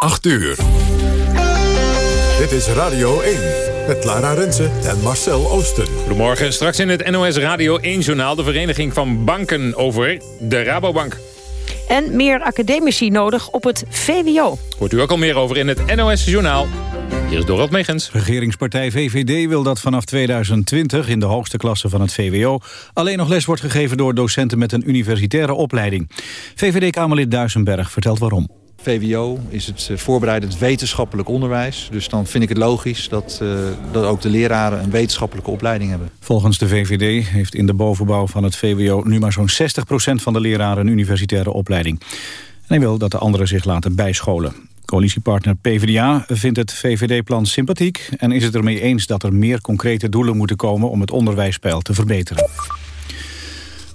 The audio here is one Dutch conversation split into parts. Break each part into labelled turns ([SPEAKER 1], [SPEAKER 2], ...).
[SPEAKER 1] 8 uur. Dit is Radio 1 met Lara Rensen en Marcel Oosten.
[SPEAKER 2] Goedemorgen, straks in het NOS Radio 1-journaal... de Vereniging van Banken over de Rabobank.
[SPEAKER 3] En meer academici nodig op het VWO.
[SPEAKER 2] Hoort u ook al meer over in het NOS-journaal. Hier is Dorot Megens.
[SPEAKER 4] Regeringspartij VVD wil dat vanaf 2020 in de hoogste klasse van het VWO... alleen nog les wordt gegeven door docenten met een universitaire opleiding. VVD-Kamerlid Duisenberg vertelt waarom.
[SPEAKER 5] VWO is het eh, voorbereidend wetenschappelijk onderwijs. Dus dan vind ik het logisch dat, uh, dat ook de leraren een wetenschappelijke opleiding hebben.
[SPEAKER 4] Volgens de VVD heeft in de bovenbouw van het VWO nu maar zo'n 60% van de leraren een universitaire opleiding. En hij wil dat de anderen zich laten bijscholen. Coalitiepartner PvdA vindt het VVD-plan sympathiek... en is het ermee eens dat er meer concrete doelen moeten komen... om het onderwijspeil te verbeteren.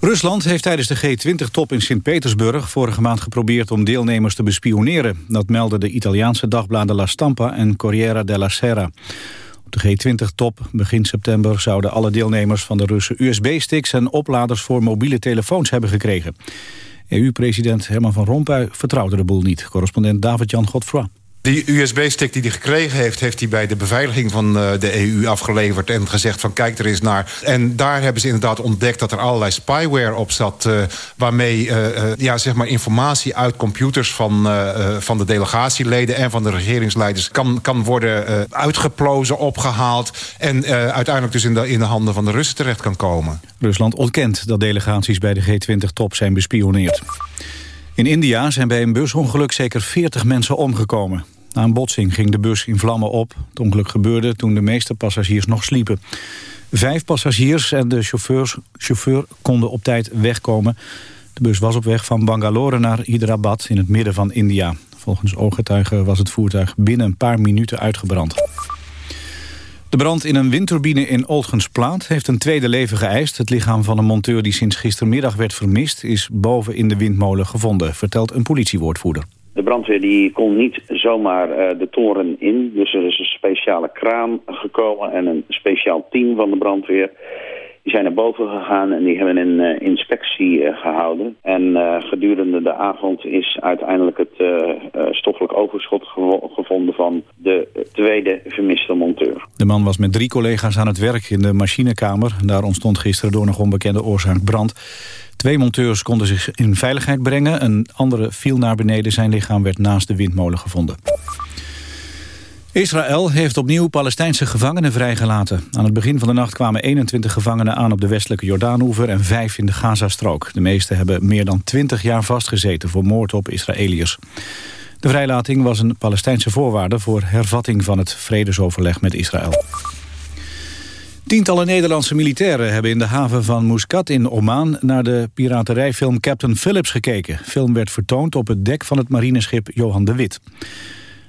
[SPEAKER 4] Rusland heeft tijdens de G20-top in Sint-Petersburg vorige maand geprobeerd om deelnemers te bespioneren. Dat melden de Italiaanse dagbladen La Stampa en Corriere della Sera. Op de G20-top begin september zouden alle deelnemers van de Russen USB-sticks en opladers voor mobiele telefoons hebben gekregen. EU-president Herman van Rompuy vertrouwde de boel niet. Correspondent David-Jan Godfroy.
[SPEAKER 6] Die USB-stick die hij gekregen heeft... heeft hij bij de beveiliging van eh, de EU afgeleverd... en gezegd van kijk er eens naar. En daar hebben ze inderdaad ontdekt dat er allerlei spyware op zat... Uh, waarmee uh, ja, zeg maar informatie uit computers van, van de delegatieleden... en van de regeringsleiders kan, kan worden uitgeplozen, opgehaald... en uiteindelijk dus in de, in de handen van de Russen terecht kan komen.
[SPEAKER 4] Rusland ontkent dat delegaties bij de G20-top zijn bespioneerd. In India zijn bij een busongeluk zeker 40 mensen omgekomen. Na een botsing ging de bus in vlammen op. Het ongeluk gebeurde toen de meeste passagiers nog sliepen. Vijf passagiers en de chauffeur konden op tijd wegkomen. De bus was op weg van Bangalore naar Hyderabad in het midden van India. Volgens ooggetuigen was het voertuig binnen een paar minuten uitgebrand. De brand in een windturbine in Olgensplaat heeft een tweede leven geëist. Het lichaam van een monteur die sinds gistermiddag werd vermist... is boven in de windmolen gevonden, vertelt een politiewoordvoerder.
[SPEAKER 7] De brandweer die kon niet zomaar uh, de toren in. Dus er is een speciale kraan gekomen en een speciaal team van de brandweer. Die zijn naar boven gegaan en die hebben een uh, inspectie uh, gehouden. En uh, gedurende de avond is uiteindelijk het stoffelijk overschot gevo gevonden van de tweede vermiste monteur.
[SPEAKER 4] De man was met drie collega's aan het werk in de machinekamer. Daar ontstond gisteren door nog onbekende oorzaak brand. Twee monteurs konden zich in veiligheid brengen. Een andere viel naar beneden. Zijn lichaam werd naast de windmolen gevonden. Israël heeft opnieuw Palestijnse gevangenen vrijgelaten. Aan het begin van de nacht kwamen 21 gevangenen aan op de westelijke Jordaanoever en vijf in de Gazastrook. De meeste hebben meer dan 20 jaar vastgezeten voor moord op Israëliërs. De vrijlating was een Palestijnse voorwaarde voor hervatting van het vredesoverleg met Israël. Tientallen Nederlandse militairen hebben in de haven van Muscat in Oman... naar de piraterijfilm Captain Phillips gekeken. De film werd vertoond op het dek van het marineschip Johan de Wit.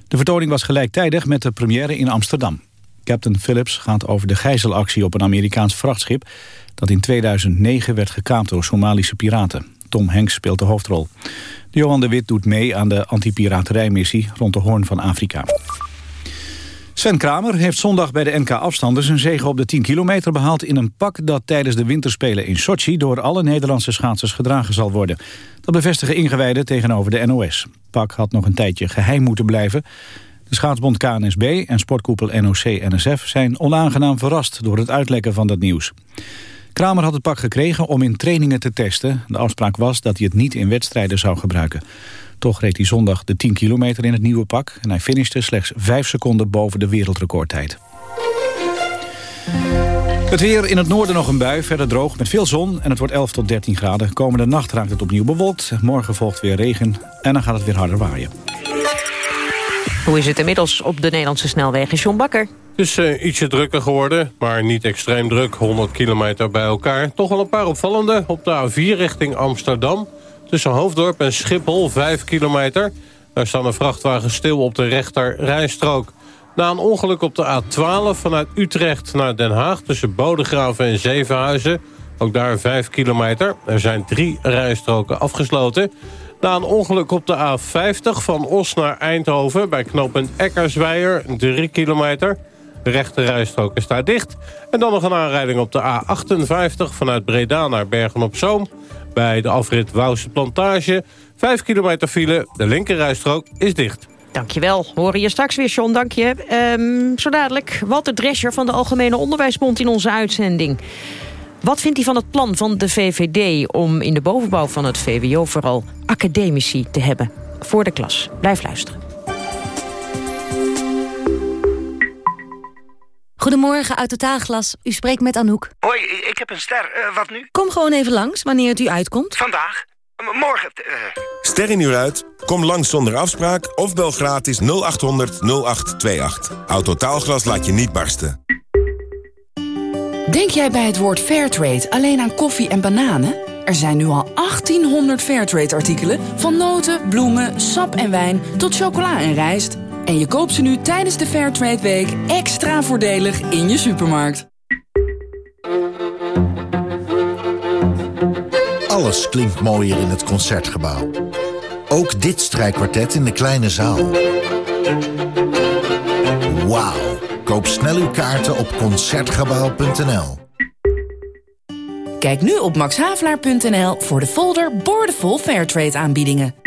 [SPEAKER 4] De vertoning was gelijktijdig met de première in Amsterdam. Captain Phillips gaat over de gijzelactie op een Amerikaans vrachtschip... dat in 2009 werd gekaapt door Somalische piraten. Tom Hanks speelt de hoofdrol. Johan de Wit doet mee aan de antipiraterijmissie rond de Hoorn van Afrika. Sven Kramer heeft zondag bij de NK-afstanders een zege op de 10 kilometer behaald... in een pak dat tijdens de winterspelen in Sochi... door alle Nederlandse schaatsers gedragen zal worden. Dat bevestigen ingewijden tegenover de NOS. Pak had nog een tijdje geheim moeten blijven. De schaatsbond KNSB en sportkoepel NOC-NSF zijn onaangenaam verrast... door het uitlekken van dat nieuws. Kramer had het pak gekregen om in trainingen te testen. De afspraak was dat hij het niet in wedstrijden zou gebruiken. Toch reed hij zondag de 10 kilometer in het nieuwe pak... en hij finishte slechts 5 seconden boven de wereldrecordtijd. Het weer in het noorden nog een bui, verder droog met veel zon... en het wordt 11 tot 13 graden. Komende nacht raakt het opnieuw bewolkt. Morgen volgt weer regen en dan gaat het weer harder waaien.
[SPEAKER 3] Hoe is het inmiddels op de Nederlandse snelwegen? John Bakker.
[SPEAKER 8] Het is uh, ietsje drukker geworden, maar niet extreem druk. 100 kilometer bij elkaar. Toch wel een paar opvallende. Op de A4 richting Amsterdam. Tussen Hoofddorp en Schiphol, 5 kilometer. Daar staan een vrachtwagen stil op de rechter rijstrook. Na een ongeluk op de A12 vanuit Utrecht naar Den Haag... tussen Bodegraven en Zevenhuizen. Ook daar 5 kilometer. Er zijn drie rijstroken afgesloten. Na een ongeluk op de A50 van Os naar Eindhoven... bij knooppunt Eckersweijer, 3 kilometer. De rechte rijstrook is daar dicht. En dan nog een aanrijding op de A58 vanuit Breda naar Bergen-op-Zoom bij de afrit Wouwse Plantage. Vijf kilometer file, de linkerrijstrook is dicht.
[SPEAKER 3] Dankjewel. Horen je straks weer, John. Dank je. Um, zo dadelijk Walter Drescher van de Algemene Onderwijsbond in onze uitzending. Wat vindt hij van het plan van de VVD om in de bovenbouw van het VWO vooral academici te hebben voor de klas? Blijf luisteren.
[SPEAKER 9] Goedemorgen, uit Totaalglas. U spreekt met Anouk.
[SPEAKER 10] Hoi, ik heb een ster. Uh, wat nu?
[SPEAKER 9] Kom gewoon even langs, wanneer het u uitkomt.
[SPEAKER 10] Vandaag? morgen? Uh...
[SPEAKER 11] Ster in uur uit? Kom langs zonder afspraak of bel gratis 0800 0828. Autotaalglas laat je niet barsten.
[SPEAKER 12] Denk jij bij het woord Fairtrade alleen aan koffie en bananen? Er zijn nu al 1800 Fairtrade-artikelen... van noten, bloemen, sap en wijn tot chocola en rijst. En je koopt ze nu tijdens de Fairtrade Week extra voordelig in je supermarkt.
[SPEAKER 13] Alles klinkt mooier in het Concertgebouw. Ook dit strijkkwartet in de kleine zaal. Wauw. Koop snel uw kaarten op Concertgebouw.nl.
[SPEAKER 12] Kijk nu op maxhavelaar.nl voor de folder Boordevol Fairtrade aanbiedingen.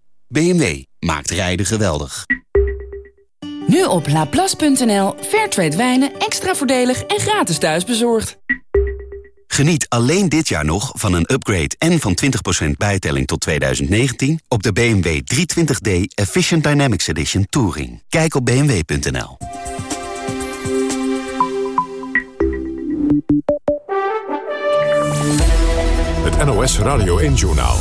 [SPEAKER 14] BMW maakt rijden geweldig.
[SPEAKER 12] Nu op laplace.nl. Fairtrade wijnen extra voordelig en gratis thuisbezorgd.
[SPEAKER 14] Geniet alleen dit jaar nog van een upgrade en van 20% bijtelling tot 2019 op de BMW 320d Efficient Dynamics Edition Touring. Kijk op bmw.nl.
[SPEAKER 1] Het NOS Radio 1 Journaal.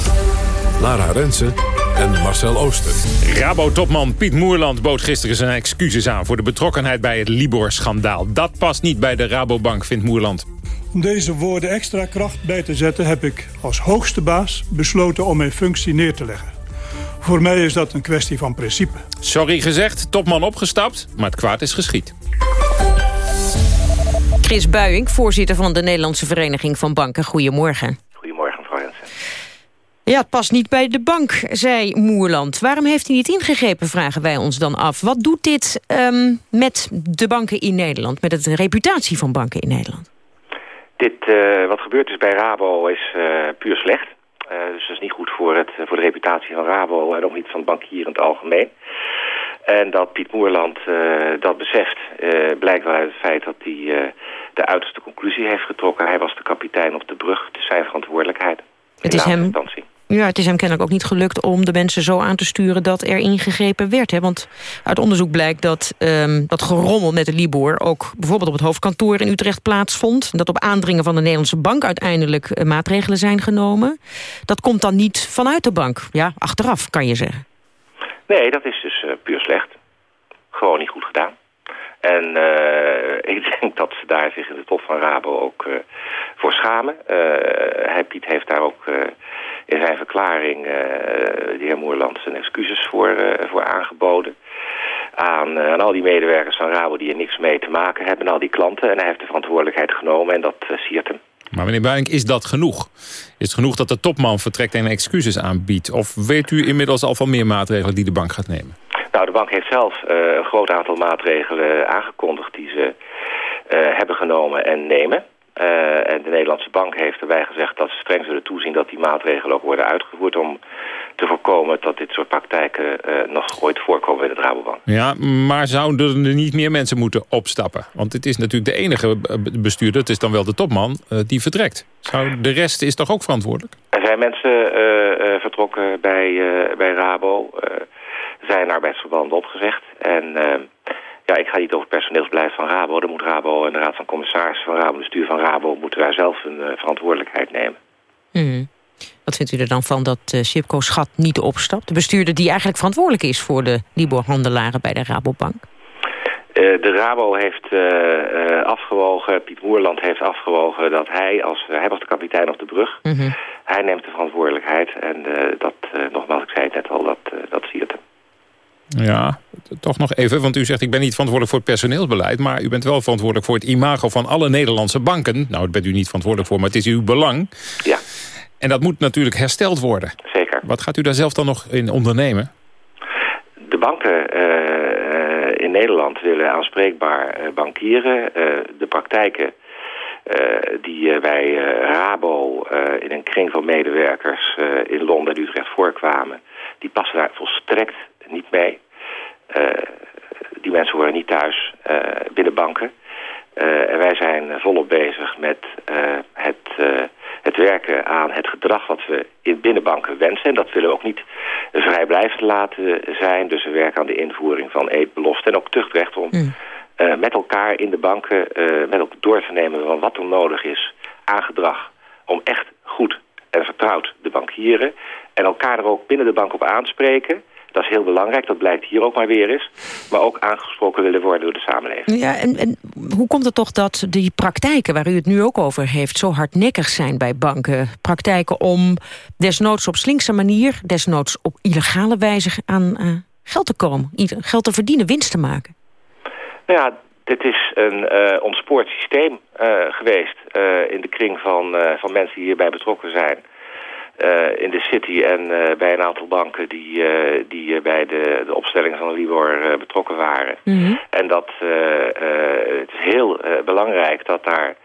[SPEAKER 1] Lara Rensen en Marcel Ooster.
[SPEAKER 2] Rabo-topman Piet Moerland bood gisteren zijn excuses aan... voor de betrokkenheid bij het Libor-schandaal. Dat past niet bij de Rabobank, vindt Moerland.
[SPEAKER 15] Om deze woorden extra kracht bij te zetten... heb ik als hoogste baas besloten om mijn functie neer te leggen. Voor mij is dat een kwestie van principe.
[SPEAKER 2] Sorry gezegd, topman opgestapt, maar het kwaad is geschied.
[SPEAKER 3] Chris Buijink, voorzitter van de Nederlandse Vereniging van Banken. Goedemorgen. Ja, het past niet bij de bank, zei Moerland. Waarom heeft hij niet ingegrepen, vragen wij ons dan af. Wat doet dit um, met de banken in Nederland, met de reputatie van banken in Nederland?
[SPEAKER 16] Dit, uh, wat gebeurd is bij Rabo is uh, puur slecht. Uh, dus dat is niet goed voor, het, voor de reputatie van Rabo en ook niet van bankier in het algemeen. En dat Piet Moerland dat beseft blijkt wel uit het feit dat hij de uiterste conclusie heeft getrokken. Hij was de kapitein op de brug, het is zijn verantwoordelijkheid.
[SPEAKER 3] Het is hem... Instantie. Ja, het is hem kennelijk ook niet gelukt om de mensen zo aan te sturen dat er ingegrepen werd. Hè? Want uit onderzoek blijkt dat um, dat gerommel met de Libor ook bijvoorbeeld op het hoofdkantoor in Utrecht plaatsvond. Dat op aandringen van de Nederlandse bank uiteindelijk uh, maatregelen zijn genomen. Dat komt dan niet vanuit de bank. Ja, achteraf kan je zeggen.
[SPEAKER 16] Nee, dat is dus uh, puur slecht. Gewoon niet goed gedaan. En uh, ik denk dat ze daar zich in de top van Rabo ook voor schamen. Uh, Piet heeft daar ook in zijn verklaring, de heer Moerland, zijn excuses voor, voor aangeboden. Aan, aan, al die medewerkers van Rabo die er niks mee te maken hebben, en al die klanten. En hij heeft de verantwoordelijkheid genomen en dat siert hem.
[SPEAKER 2] Maar meneer Buink, is dat genoeg? Is het genoeg dat de topman vertrekt en excuses aanbiedt? Of weet u inmiddels al van meer maatregelen die de bank gaat nemen?
[SPEAKER 16] Nou, de bank heeft zelf uh, een groot aantal maatregelen aangekondigd die ze uh, hebben genomen en nemen. Uh, en de Nederlandse bank heeft erbij gezegd dat ze streng zullen toezien dat die maatregelen ook worden uitgevoerd om te voorkomen dat dit soort praktijken nog ooit voorkomen in het Rabobank.
[SPEAKER 2] Ja, maar zouden er niet meer mensen moeten opstappen? Want het is natuurlijk de enige bestuurder, het is dan wel de topman, die vertrekt. Zou, de rest is toch ook verantwoordelijk?
[SPEAKER 16] Er zijn mensen vertrokken bij, bij Rabo zijn arbeidsverbanden opgezegd. En uh, ja, ik ga niet over het personeelsbeleid van Rabo. Dan moet Rabo en de Raad van Commissarissen van Rabo, bestuur van Rabo... moeten daar zelf een uh, verantwoordelijkheid nemen.
[SPEAKER 3] Mm. Wat vindt u er dan van dat uh, Sipco Schat niet opstapt? De bestuurder die eigenlijk verantwoordelijk is voor de Libor-handelaren bij de Rabobank.
[SPEAKER 16] Uh, de Rabo heeft uh, afgewogen, Piet Moerland heeft afgewogen dat hij, als hij was de kapitein op de brug, mm -hmm. hij neemt de verantwoordelijkheid. En dat, nogmaals, ik zei het net al, dat, dat zie je hem.
[SPEAKER 2] Ja, toch nog even, want u zegt ik ben niet verantwoordelijk voor het personeelsbeleid... maar u bent wel verantwoordelijk voor het imago van alle Nederlandse banken. Nou, daar bent u niet verantwoordelijk voor, maar het is uw belang.
[SPEAKER 16] Ja.
[SPEAKER 2] En dat moet natuurlijk hersteld worden.
[SPEAKER 16] Zeker.
[SPEAKER 2] Wat gaat u daar zelf dan nog in ondernemen?
[SPEAKER 16] De banken uh, in Nederland willen aanspreekbaar uh, bankieren. de praktijken die bij Rabo in een kring van medewerkers in Londen en Utrecht voorkwamen... die passen daar volstrekt niet mee. die mensen horen niet thuis binnen banken. en wij zijn volop bezig met het het werken aan het gedrag wat we in binnenbanken wensen. En dat willen we ook niet vrijblijvend laten zijn. Dus we werken aan de invoering van eetbelofte en ook tuchtrecht om mm. uh, met elkaar in de banken uh, met elkaar door te nemen van wat er nodig is aan gedrag. Om echt goed en vertrouwd de bankieren en elkaar er ook binnen de bank op aanspreken dat is heel belangrijk, dat blijkt hier ook maar weer eens. Maar ook aangesproken willen worden door de samenleving.
[SPEAKER 3] Ja, en, en hoe komt het toch dat die praktijken waar u het nu ook over heeft... zo hardnekkig zijn bij banken? Praktijken om desnoods op slinkse manier... desnoods op illegale wijze aan uh, geld te komen. Geld te verdienen, winst te maken.
[SPEAKER 16] Nou ja, dit is een uh, ontspoord systeem uh, geweest... in de kring van, van mensen die hierbij betrokken zijn... Uh, in de city en uh, bij een aantal banken die, uh, die bij de, de opstelling van de Libor betrokken waren. Mm -hmm. En dat het is heel belangrijk dat daar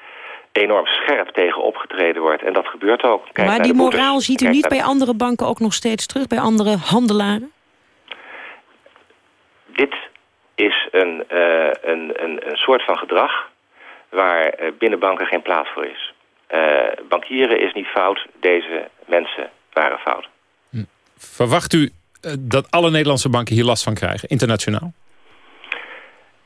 [SPEAKER 16] enorm scherp tegen opgetreden wordt. En dat gebeurt ook.
[SPEAKER 3] Kijk maar die moraal ziet u niet bij andere banken ook nog steeds terug, bij andere handelaren?
[SPEAKER 16] Dit is een, een, een, een soort van gedrag waar binnen banken geen plaats voor is. Bankieren is niet fout, deze mensen waren fout.
[SPEAKER 2] Hm. Verwacht u uh, dat alle Nederlandse banken hier last van krijgen, internationaal?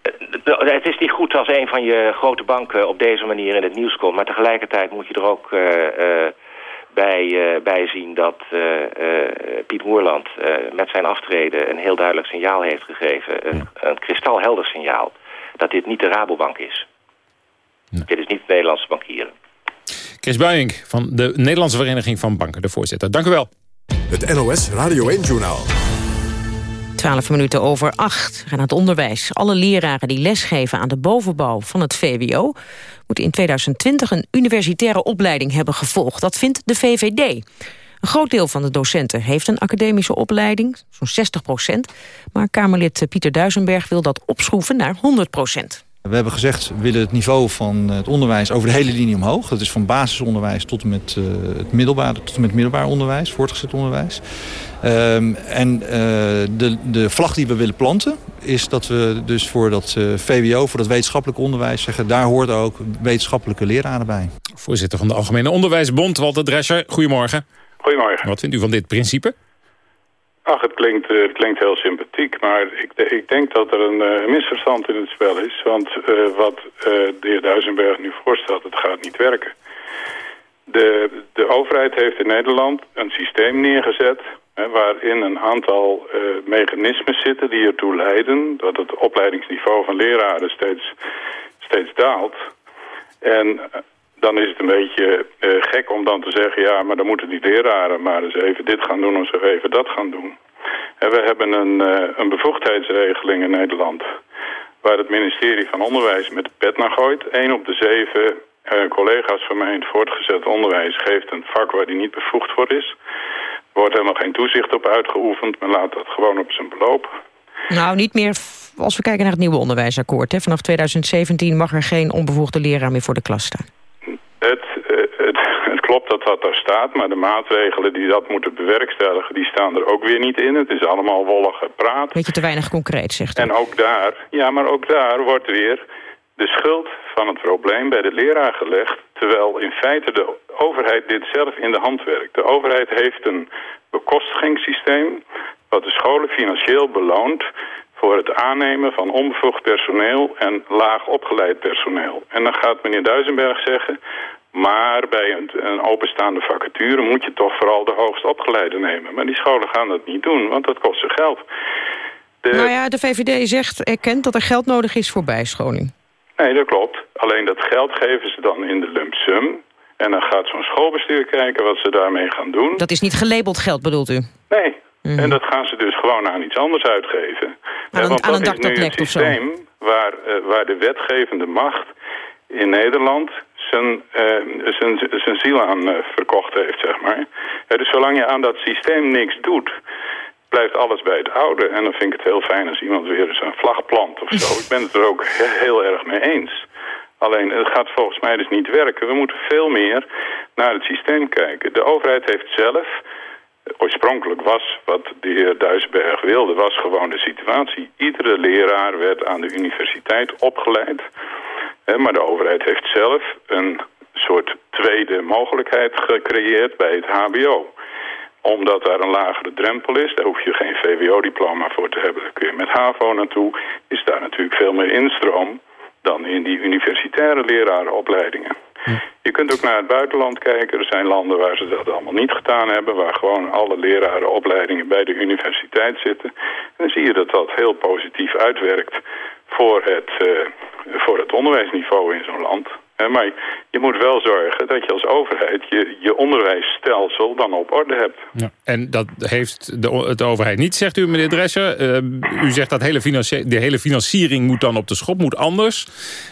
[SPEAKER 16] Uh, het is niet goed als een van je grote banken op deze manier in het nieuws komt. Maar tegelijkertijd moet je er ook uh, bij, bij zien dat Piet Moerland met zijn aftreden een heel duidelijk signaal heeft gegeven. Een, een kristalhelder signaal. Dat dit niet de Rabobank is. Nee. Dit is niet de Nederlandse bankieren.
[SPEAKER 2] Chris Buijink van de Nederlandse Vereniging van Banken, de voorzitter. Dank u wel.
[SPEAKER 1] Het NOS Radio 1-journaal.
[SPEAKER 3] 12 minuten over 8 gaan naar het onderwijs. Alle leraren die lesgeven aan de bovenbouw van het VWO... moeten in 2020 een universitaire opleiding hebben gevolgd. Dat vindt de VVD. Een groot deel van de docenten heeft een academische opleiding, zo'n 60 procent. Maar Kamerlid Pieter Duisenberg wil dat opschroeven naar 100 procent.
[SPEAKER 5] We hebben gezegd, we willen het niveau van het onderwijs over de hele linie omhoog. Dat is van basisonderwijs tot en met, uh, het, middelbaar, tot en met middelbaar onderwijs, voortgezet onderwijs. Um, en uh, de, de vlag die we willen planten is dat we dus voor dat uh, VWO, voor dat wetenschappelijk onderwijs zeggen... daar hoort ook wetenschappelijke leraren bij.
[SPEAKER 2] Voorzitter van de Algemene Onderwijsbond, Walter Drescher. Goedemorgen.
[SPEAKER 17] Goedemorgen.
[SPEAKER 2] Wat vindt u van dit principe?
[SPEAKER 17] Ach, het klinkt, het klinkt heel sympathiek, maar ik, ik denk dat er een uh, misverstand in het spel is. Want uh, wat de heer Duisenberg nu voorstelt, het gaat niet werken. De, de overheid heeft in Nederland een systeem neergezet... Hè, waarin een aantal mechanismen zitten die ertoe leiden... dat het opleidingsniveau van leraren steeds, steeds daalt. En dan is het een beetje uh, gek om dan te zeggen... ja, maar dan moeten die leraren maar eens even dit gaan doen... of ze even dat gaan doen. En we hebben een, uh, een bevoegdheidsregeling in Nederland... waar het ministerie van Onderwijs met de pet naar gooit. Eén op de zeven uh, collega's van mij in het voortgezet onderwijs... geeft een vak waar die niet bevoegd voor is. Er wordt helemaal geen toezicht op uitgeoefend... men laat dat gewoon op zijn beloop.
[SPEAKER 3] Nou, niet meer als we kijken naar het nieuwe onderwijsakkoord. Hè. Vanaf 2017 mag er geen onbevoegde leraar meer voor de klas staan.
[SPEAKER 17] Klopt dat dat daar staat, maar de maatregelen die dat moeten bewerkstelligen, die staan er ook weer niet in. Het is allemaal wollige praat.
[SPEAKER 3] Beetje te weinig concreet, zegt u.
[SPEAKER 17] En ook daar, ja, maar ook daar wordt weer de schuld van het probleem bij de leraar gelegd, terwijl in feite de overheid dit zelf in de hand werkt. De overheid heeft een bekostigingssysteem wat de scholen financieel beloont voor het aannemen van onbevoegd personeel en laag opgeleid personeel. En dan gaat meneer Duisenberg zeggen... maar bij een, een openstaande vacature moet je toch vooral de hoogst opgeleide nemen. Maar die scholen gaan dat niet doen, want dat kost ze geld.
[SPEAKER 3] De... Nou ja, de VVD zegt, erkent dat er geld nodig is voor bijscholing.
[SPEAKER 17] Nee, dat klopt. Alleen dat geld geven ze dan in de lump sum. En dan gaat zo'n schoolbestuur kijken wat ze daarmee gaan doen.
[SPEAKER 3] Dat is niet gelabeld geld, bedoelt u?
[SPEAKER 17] Nee, Mhm. En dat gaan ze dus gewoon aan iets anders uitgeven.
[SPEAKER 3] Aan een,
[SPEAKER 17] Want
[SPEAKER 3] aan
[SPEAKER 17] dat
[SPEAKER 3] een
[SPEAKER 17] is nu een systeem waar, eh, waar de wetgevende macht in Nederland zijn, eh, zijn, ziel aan eh, verkocht heeft, zeg maar. Dus zolang je aan dat systeem niks doet, blijft alles bij het oude. En dan vind ik het heel fijn als iemand weer eens een vlag plant of zo. ik ben het er ook he- heel erg mee eens. Alleen, het gaat volgens mij dus niet werken. We moeten veel meer naar het systeem kijken. De overheid heeft zelf oorspronkelijk was, wat de heer Duisberg wilde, was gewoon de situatie. Iedere leraar werd aan de universiteit opgeleid. Maar de overheid heeft zelf een soort tweede mogelijkheid gecreëerd bij het hbo. Omdat daar een lagere drempel is, daar hoef je geen VWO-diploma voor te hebben. Daar kun je met HAVO naartoe. Is daar natuurlijk veel meer instroom dan in die universitaire lerarenopleidingen. Je kunt ook naar het buitenland kijken. Er zijn landen waar ze dat allemaal niet gedaan hebben... waar gewoon alle lerarenopleidingen bij de universiteit zitten. En dan zie je dat dat heel positief uitwerkt voor het, eh, voor het onderwijsniveau in zo'n land. Hè, maar je moet wel zorgen dat je als overheid je, je onderwijsstelsel dan op orde hebt.
[SPEAKER 2] Ja. En dat heeft de, overheid niet, zegt u, meneer Drescher. Eh, u zegt dat hele de hele financiering moet dan op de schop, moet anders.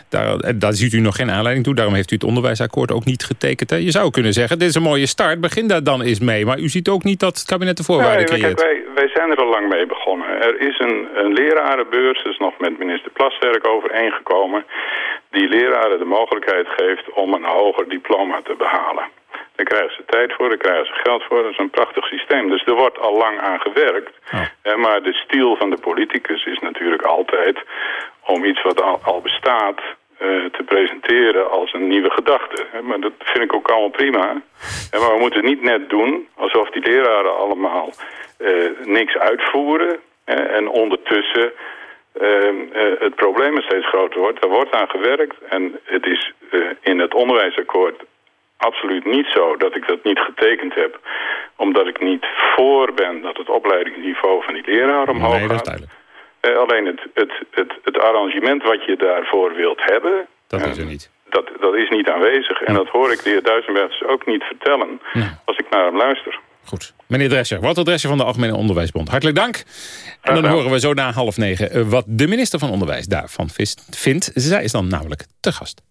[SPEAKER 2] Daar, en daar ziet u nog geen aanleiding toe. Daarom heeft u het onderwijsakkoord ook niet getekend. Hè? Je zou kunnen zeggen, dit is een mooie start. Begin daar dan eens mee. Maar u ziet ook niet dat het kabinet de voorwaarden
[SPEAKER 17] Nee,
[SPEAKER 2] creëert.
[SPEAKER 17] kijk, wij, wij zijn er al lang mee begonnen. Er is een, een lerarenbeurs, dus nog met minister Plasterk overeengekomen... die leraren de mogelijkheid geeft om een hoger diploma te behalen. Daar krijgen ze tijd voor, daar krijgen ze geld voor. Dat is een prachtig systeem. Dus er wordt al lang aan gewerkt. Eh, Maar de stiel van de politicus is natuurlijk altijd om iets wat al, al bestaat... eh, te presenteren als een nieuwe gedachte. Maar dat vind ik ook allemaal prima. Maar we moeten niet net doen alsof die leraren allemaal eh, niks uitvoeren... en ondertussen eh, eh, het probleem steeds groter wordt. Daar wordt aan gewerkt en het is in het onderwijsakkoord absoluut niet zo dat ik dat niet getekend heb. Omdat ik niet voor ben dat het opleidingsniveau van die leraar omhoog
[SPEAKER 2] Nee,
[SPEAKER 17] gaat. Eh, alleen het, het, het, het arrangement wat je daarvoor wilt hebben...
[SPEAKER 2] Dat is er niet.
[SPEAKER 17] Dat, dat is niet aanwezig. En dat hoor ik de heer ook niet vertellen als ik naar hem luister.
[SPEAKER 2] Goed. Meneer Drescher, wat Drescher van de Algemene Onderwijsbond. Hartelijk dank. En dan horen we zo na half negen eh, wat de minister van Onderwijs daarvan vindt. Zij is dan namelijk te gast.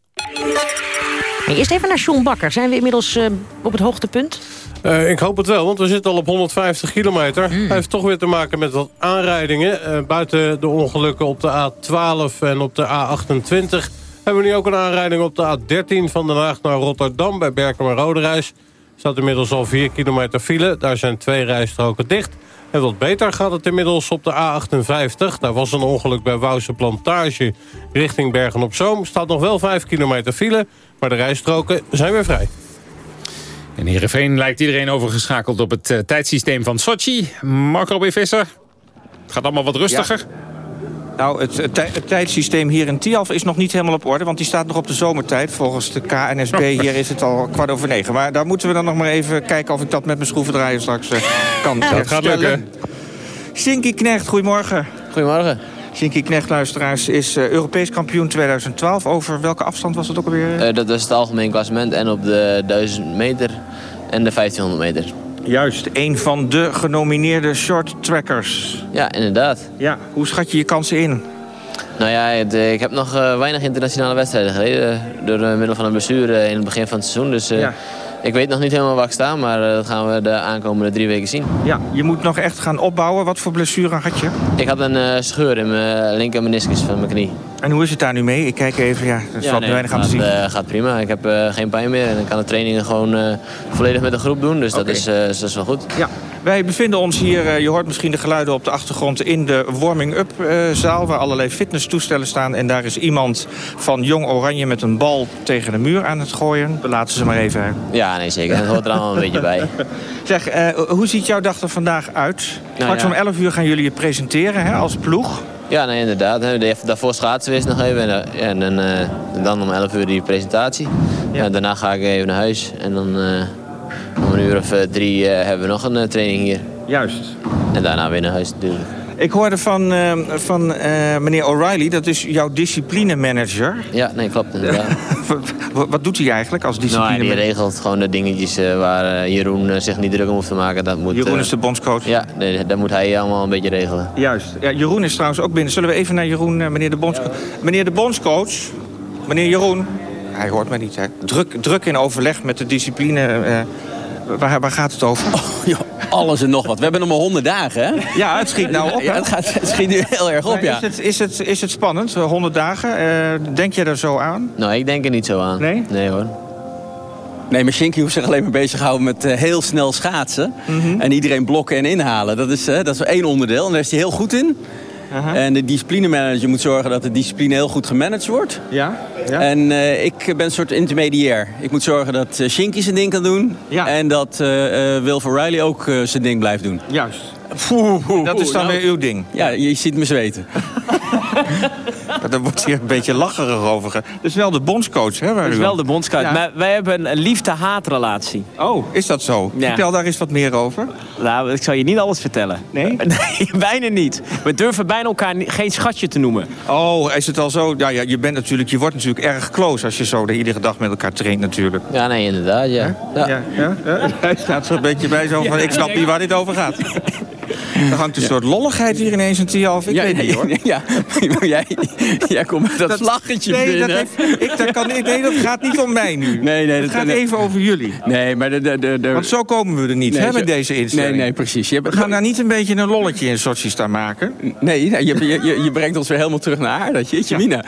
[SPEAKER 3] Eerst even naar John Bakker. Zijn we inmiddels eh, op het hoogtepunt?
[SPEAKER 8] Eh, ik hoop het wel, want we zitten al op 150 kilometer.
[SPEAKER 3] Hmm.
[SPEAKER 8] Hij heeft toch weer te maken met wat aanrijdingen. Eh, buiten de ongelukken op de A12 en op de A28... hebben we nu ook een aanrijding op de A13 van Den Haag naar Rotterdam... bij Berkem en Roderijs. Er staat inmiddels al 4 kilometer file. Daar zijn twee rijstroken dicht. En wat beter gaat het inmiddels op de A58. Daar was een ongeluk bij Wouwse Plantage richting Bergen-op-Zoom. Staat nog wel 5 kilometer file, maar de rijstroken zijn weer vrij.
[SPEAKER 2] In Heerenveen lijkt iedereen overgeschakeld op het eh, tijdsysteem van Sochi. Marco Robin Visser, het gaat allemaal wat rustiger.
[SPEAKER 18] Nou, het, het, tij- het tijdsysteem hier in Tialf is nog niet helemaal op orde... want die staat nog op de zomertijd. Volgens de KNSB hier is het al kwart over negen. Maar daar moeten we dan nog maar even kijken... of ik dat met mijn schroevendraaier straks eh, kan
[SPEAKER 2] Dat gaat lukken.
[SPEAKER 18] Shinky Knecht, goedemorgen.
[SPEAKER 19] Goedemorgen.
[SPEAKER 18] Shinky Knecht, luisteraars, is eh, Europees kampioen 2012. Over welke afstand was het ook alweer?
[SPEAKER 19] Eh, dat is het algemeen klassement en op de 1000 meter en de 1500 meter.
[SPEAKER 18] Juist, een van de genomineerde short trackers.
[SPEAKER 19] Ja, inderdaad.
[SPEAKER 18] Ja, hoe schat je je kansen in?
[SPEAKER 19] Nou ja, het, eh, ik heb nog weinig internationale wedstrijden gereden. Door middel van een blessure in het begin van het seizoen. Dus
[SPEAKER 18] Ja.
[SPEAKER 19] Ik weet nog niet helemaal waar ik sta. Maar eh, dat gaan we de aankomende drie weken zien.
[SPEAKER 18] Ja, je moet nog echt gaan opbouwen. Wat voor blessure had je?
[SPEAKER 19] Ik had een eh, scheur in mijn linker meniscus van mijn knie.
[SPEAKER 18] En hoe is het daar nu mee? Ik kijk even, ja, er
[SPEAKER 19] Ja,
[SPEAKER 18] valt
[SPEAKER 19] nee,
[SPEAKER 18] weinig aan te zien.
[SPEAKER 19] eh, gaat prima. Ik heb geen pijn meer en ik kan de trainingen gewoon volledig met de groep doen. Dus dat, is, eh, dat is wel goed.
[SPEAKER 18] Ja, wij bevinden ons hier, eh, je hoort misschien de geluiden op de achtergrond... in de warming-up eh, zaal waar allerlei fitnesstoestellen staan. En daar is iemand van Jong Oranje met een bal tegen de muur aan het gooien. We laten ze maar even. hè.
[SPEAKER 19] Ja, nee zeker. Dat hoort er allemaal een beetje bij.
[SPEAKER 18] Zeg, eh, hoe ziet jouw dag er vandaag uit? Straks
[SPEAKER 19] ja.
[SPEAKER 18] om 11 uur gaan jullie je presenteren hè, als ploeg.
[SPEAKER 19] Ja, nee, inderdaad. De- Daarvoor schaatsen nog even. En, en, dan, en dan om 11 uur die presentatie. Ja. daarna ga ik even naar huis. En dan om een uur of eh, drie eh, hebben we nog een eh, training hier.
[SPEAKER 18] Juist.
[SPEAKER 19] En daarna weer naar huis natuurlijk.
[SPEAKER 18] Ik hoorde van, uh, van uh, meneer O'Reilly, dat is jouw disciplinemanager.
[SPEAKER 19] Ja, nee, klopt inderdaad.
[SPEAKER 18] wat, wat, doet hij eigenlijk als disciplinemanager?
[SPEAKER 19] Nou, die regelt gewoon de dingetjes uh, waar Jeroen zich niet druk om hoeft te maken. Dat moet,
[SPEAKER 18] Jeroen is de bondscoach?
[SPEAKER 19] Ja, nee, dat moet hij allemaal een beetje regelen.
[SPEAKER 18] Juist. Ja, Jeroen is trouwens ook binnen. Zullen we even naar Jeroen, meneer de bondscoach? Meneer de bondscoach, meneer Jeroen. Hij hoort mij niet, hè? Druk, druk in overleg met de discipline... Waar, waar, gaat het over?
[SPEAKER 20] Oh, joh, alles en nog wat. We hebben nog maar honderd dagen, hè?
[SPEAKER 18] Ja, het schiet nou op.
[SPEAKER 20] Ja, het, gaat, het schiet nu heel erg op, ja.
[SPEAKER 18] Is het, is het, is het spannend, 100 dagen? Uh, denk je er zo aan?
[SPEAKER 19] Nou, ik denk er niet zo aan.
[SPEAKER 18] Nee?
[SPEAKER 19] Nee, hoor.
[SPEAKER 20] Nee, maar Shinky hoeft zich alleen maar bezig te houden met uh, heel snel schaatsen. Mm -hmm. En iedereen blokken en inhalen. Dat is, uh, dat is één onderdeel. En daar is hij heel goed in. -huh. En de disciplinemanager moet zorgen dat de discipline heel goed gemanaged wordt.
[SPEAKER 18] Ja. ja.
[SPEAKER 20] En uh, ik ben een soort intermediair. Ik moet zorgen dat uh, Shinky zijn ding kan doen.
[SPEAKER 18] Ja.
[SPEAKER 20] En dat uh, Wilf Riley ook zijn ding blijft doen.
[SPEAKER 18] Juist. Poeh, dat is dan nou, weer uw ding.
[SPEAKER 20] Ja, je ziet me zweten.
[SPEAKER 18] Daar wordt hier een beetje lacherig over. Dat is wel de bondscoach, hè?
[SPEAKER 20] Dat is wel de bondscoach. Ja. Maar wij hebben een liefde-haatrelatie.
[SPEAKER 18] Oh, is dat zo? Ja. Vertel daar eens wat meer over.
[SPEAKER 20] Nou, ik zal je niet alles vertellen.
[SPEAKER 18] Nee?
[SPEAKER 20] Nee, bijna niet. We durven bijna elkaar geen schatje te noemen.
[SPEAKER 18] Oh, is het al zo? Ja, ja je, bent natuurlijk, je wordt natuurlijk erg close als je zo de iedere dag met elkaar traint natuurlijk.
[SPEAKER 19] Ja, nee, inderdaad, ja.
[SPEAKER 18] Ja, ja, ja, ja. Hij staat er een beetje bij zo van, ik snap niet waar dit over gaat. Er hangt een soort lolligheid hier ineens een Tialf. Ik
[SPEAKER 20] ja,
[SPEAKER 18] weet niet hoor.
[SPEAKER 20] Ja, maar jij, jij komt met dat, dat
[SPEAKER 18] nee,
[SPEAKER 20] binnen.
[SPEAKER 18] Dat heeft, ik, dat kan, nee, dat gaat niet om mij nu.
[SPEAKER 20] Nee, nee,
[SPEAKER 18] dat, gaat nee. even over jullie.
[SPEAKER 20] Nee, maar de, de, de, de...
[SPEAKER 18] Want zo komen we er niet,
[SPEAKER 20] nee,
[SPEAKER 18] hè, met deze instelling.
[SPEAKER 20] Nee, nee, precies. Je
[SPEAKER 18] we gaan daar niet een beetje een lolletje in Sochi staan maken.
[SPEAKER 20] Nee, je, je, je, brengt ons weer helemaal terug naar haar. Dat jeetje, Mina.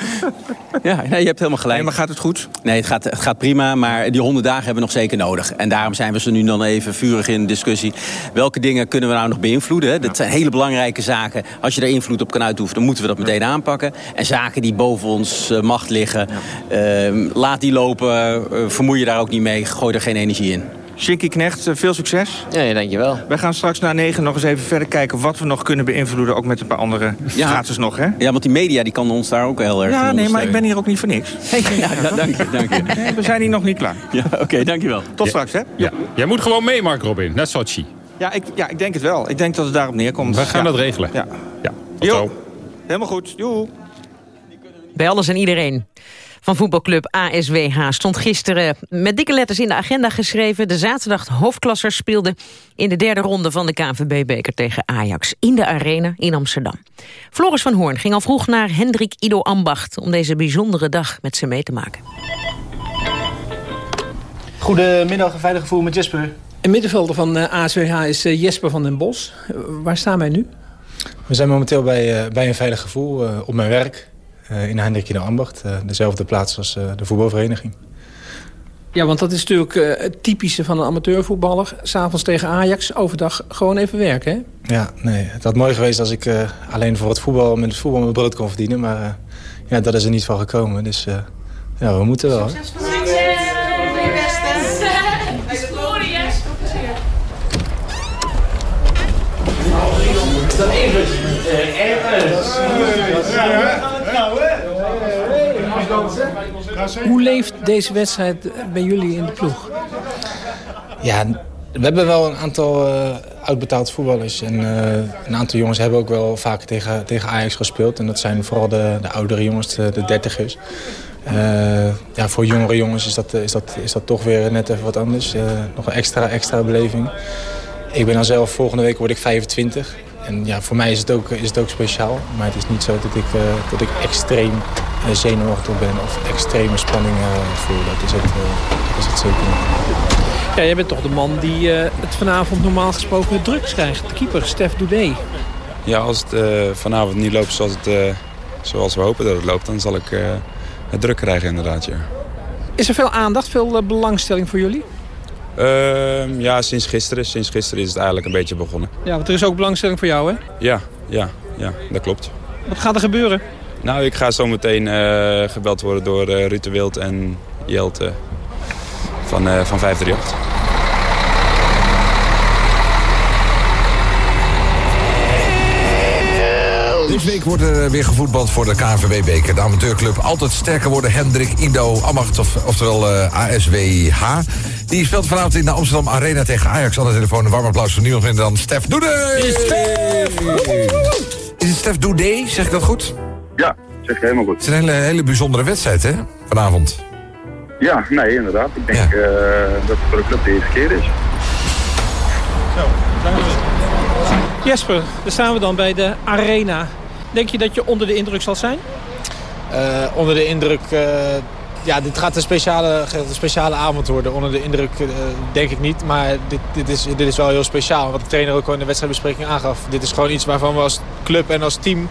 [SPEAKER 20] Ja, nee, je hebt helemaal gelijk.
[SPEAKER 18] Nee, maar gaat het goed?
[SPEAKER 20] Nee, het gaat, het gaat prima, maar die honderd dagen hebben we nog zeker nodig. En daarom zijn we ze nu dan even vurig in discussie. Welke dingen kunnen we nou nog beïnvloeden? Hè? Dat zijn hele belangrijke zaken. Als je er invloed op kan uitoefenen, dan moeten we dat meteen aanpakken. En zaken die boven ons uh, macht liggen, uh, laat die lopen. Uh, vermoei je daar ook niet mee. Gooi er geen energie in.
[SPEAKER 18] Shinky Knecht, veel succes.
[SPEAKER 19] Ja, dankjewel.
[SPEAKER 18] Wij gaan straks na negen nog eens even verder kijken... wat we nog kunnen beïnvloeden, ook met een paar andere
[SPEAKER 20] ja.
[SPEAKER 18] nog, hè?
[SPEAKER 20] Ja, want die media die kan ons daar ook heel erg
[SPEAKER 18] Ja, nee, maar ik ben hier ook niet voor niks.
[SPEAKER 20] ja, ja, dank je, dank je.
[SPEAKER 18] Nee, we zijn hier nog niet klaar.
[SPEAKER 20] Ja, oké, okay, dankjewel.
[SPEAKER 18] Tot ja. straks, hè?
[SPEAKER 2] Ja. Jij moet gewoon mee, Mark Robin, naar Sochi.
[SPEAKER 18] Ja ik, ja, ik denk het wel. Ik denk dat het daarop neerkomt.
[SPEAKER 2] We gaan
[SPEAKER 18] ja.
[SPEAKER 2] dat regelen.
[SPEAKER 18] Ja.
[SPEAKER 2] ja.
[SPEAKER 18] Tot zo. Helemaal goed. Joe.
[SPEAKER 3] Bij alles en iedereen van voetbalclub ASWH stond gisteren met dikke letters in de agenda geschreven. De zaterdag hoofdklassers speelden in de derde ronde van de KNVB-beker tegen Ajax in de Arena in Amsterdam. Floris van Hoorn ging al vroeg naar Hendrik Ido Ambacht om deze bijzondere dag met ze mee te maken.
[SPEAKER 21] Goedemiddag, een veilig gevoel met Jesper.
[SPEAKER 22] Een middenvelder van ASWH is Jesper van den Bos. Waar staan wij nu?
[SPEAKER 21] We zijn momenteel bij, bij een veilig gevoel op mijn werk. Uh, in Hendrik Ido Ambacht. dezelfde plaats als de voetbalvereniging.
[SPEAKER 22] Ja, want dat is natuurlijk het typische van een amateurvoetballer. S'avonds tegen Ajax, overdag gewoon even werken, hè?
[SPEAKER 21] Ja, nee. Het had mooi geweest als ik alleen voor het voetbal... met het voetbal mijn brood kon verdienen. Maar ja, dat is er niet van gekomen. Dus ja, we moeten wel.
[SPEAKER 23] Succes.
[SPEAKER 21] Dat even
[SPEAKER 22] Hoe leeft deze wedstrijd bij jullie in de ploeg?
[SPEAKER 21] Ja, we hebben wel een aantal uh, uitbetaald voetballers. En uh, een aantal jongens hebben ook wel vaak tegen, tegen Ajax gespeeld. En dat zijn vooral de, de oudere jongens, de, de dertigers. Uh, ja, voor jongere jongens is dat, is, dat, is dat toch weer net even wat anders. nog een extra, extra beleving. Ik ben dan zelf, volgende week word ik 25. En ja, voor mij is het ook, is het ook speciaal. Maar het is niet zo dat ik, uh, dat ik extreem uh, zenuwachtig ben of extreme spanning uh, voel. Dat is het, dat is het zeker niet.
[SPEAKER 22] Ja, jij bent toch de man die het vanavond normaal gesproken druk krijgt. De keeper, Stef Doudé.
[SPEAKER 24] Ja, als het vanavond niet loopt zoals, het, zoals we hopen dat het loopt... dan zal ik het druk krijgen inderdaad, ja.
[SPEAKER 22] Is er veel aandacht, veel belangstelling voor jullie?
[SPEAKER 24] Uh, ja, sinds gisteren. Sinds gisteren is het eigenlijk een beetje begonnen.
[SPEAKER 22] Ja, want er is ook belangstelling voor jou, hè?
[SPEAKER 24] Ja, ja, ja, dat klopt.
[SPEAKER 22] Wat gaat er gebeuren?
[SPEAKER 24] Nou, ik ga zo meteen uh, gebeld worden door uh, Ruud de Wild en Jelte van, uh, van 538.
[SPEAKER 25] Deze week wordt er weer gevoetbald voor de KNVB-beker. De amateurclub altijd sterker worden. Hendrik Indo Ambacht, of, oftewel uh, ASWH. Die speelt vanavond in de Amsterdam Arena tegen Ajax. Aan de telefoon een warm applaus voor niemand minder dan Stef Doede.
[SPEAKER 22] Stef!
[SPEAKER 25] Is het Stef Doudé, zeg ik dat goed?
[SPEAKER 26] Ja, zeg je helemaal goed.
[SPEAKER 25] Het is een hele, hele bijzondere wedstrijd, hè, vanavond.
[SPEAKER 26] Ja, nee, inderdaad. Ik denk eh, dat het voor de club de eerste keer is.
[SPEAKER 22] Zo, zijn we Jesper, daar staan we dan bij de Arena. Denk je dat je onder de indruk zal zijn?
[SPEAKER 21] Uh, onder de indruk... Uh, ja, dit gaat een speciale, een speciale avond worden. Onder de indruk uh, denk ik niet. Maar dit, dit, is, dit is wel heel speciaal. Wat de trainer ook al in de wedstrijdbespreking aangaf. Dit is gewoon iets waarvan we als club en als team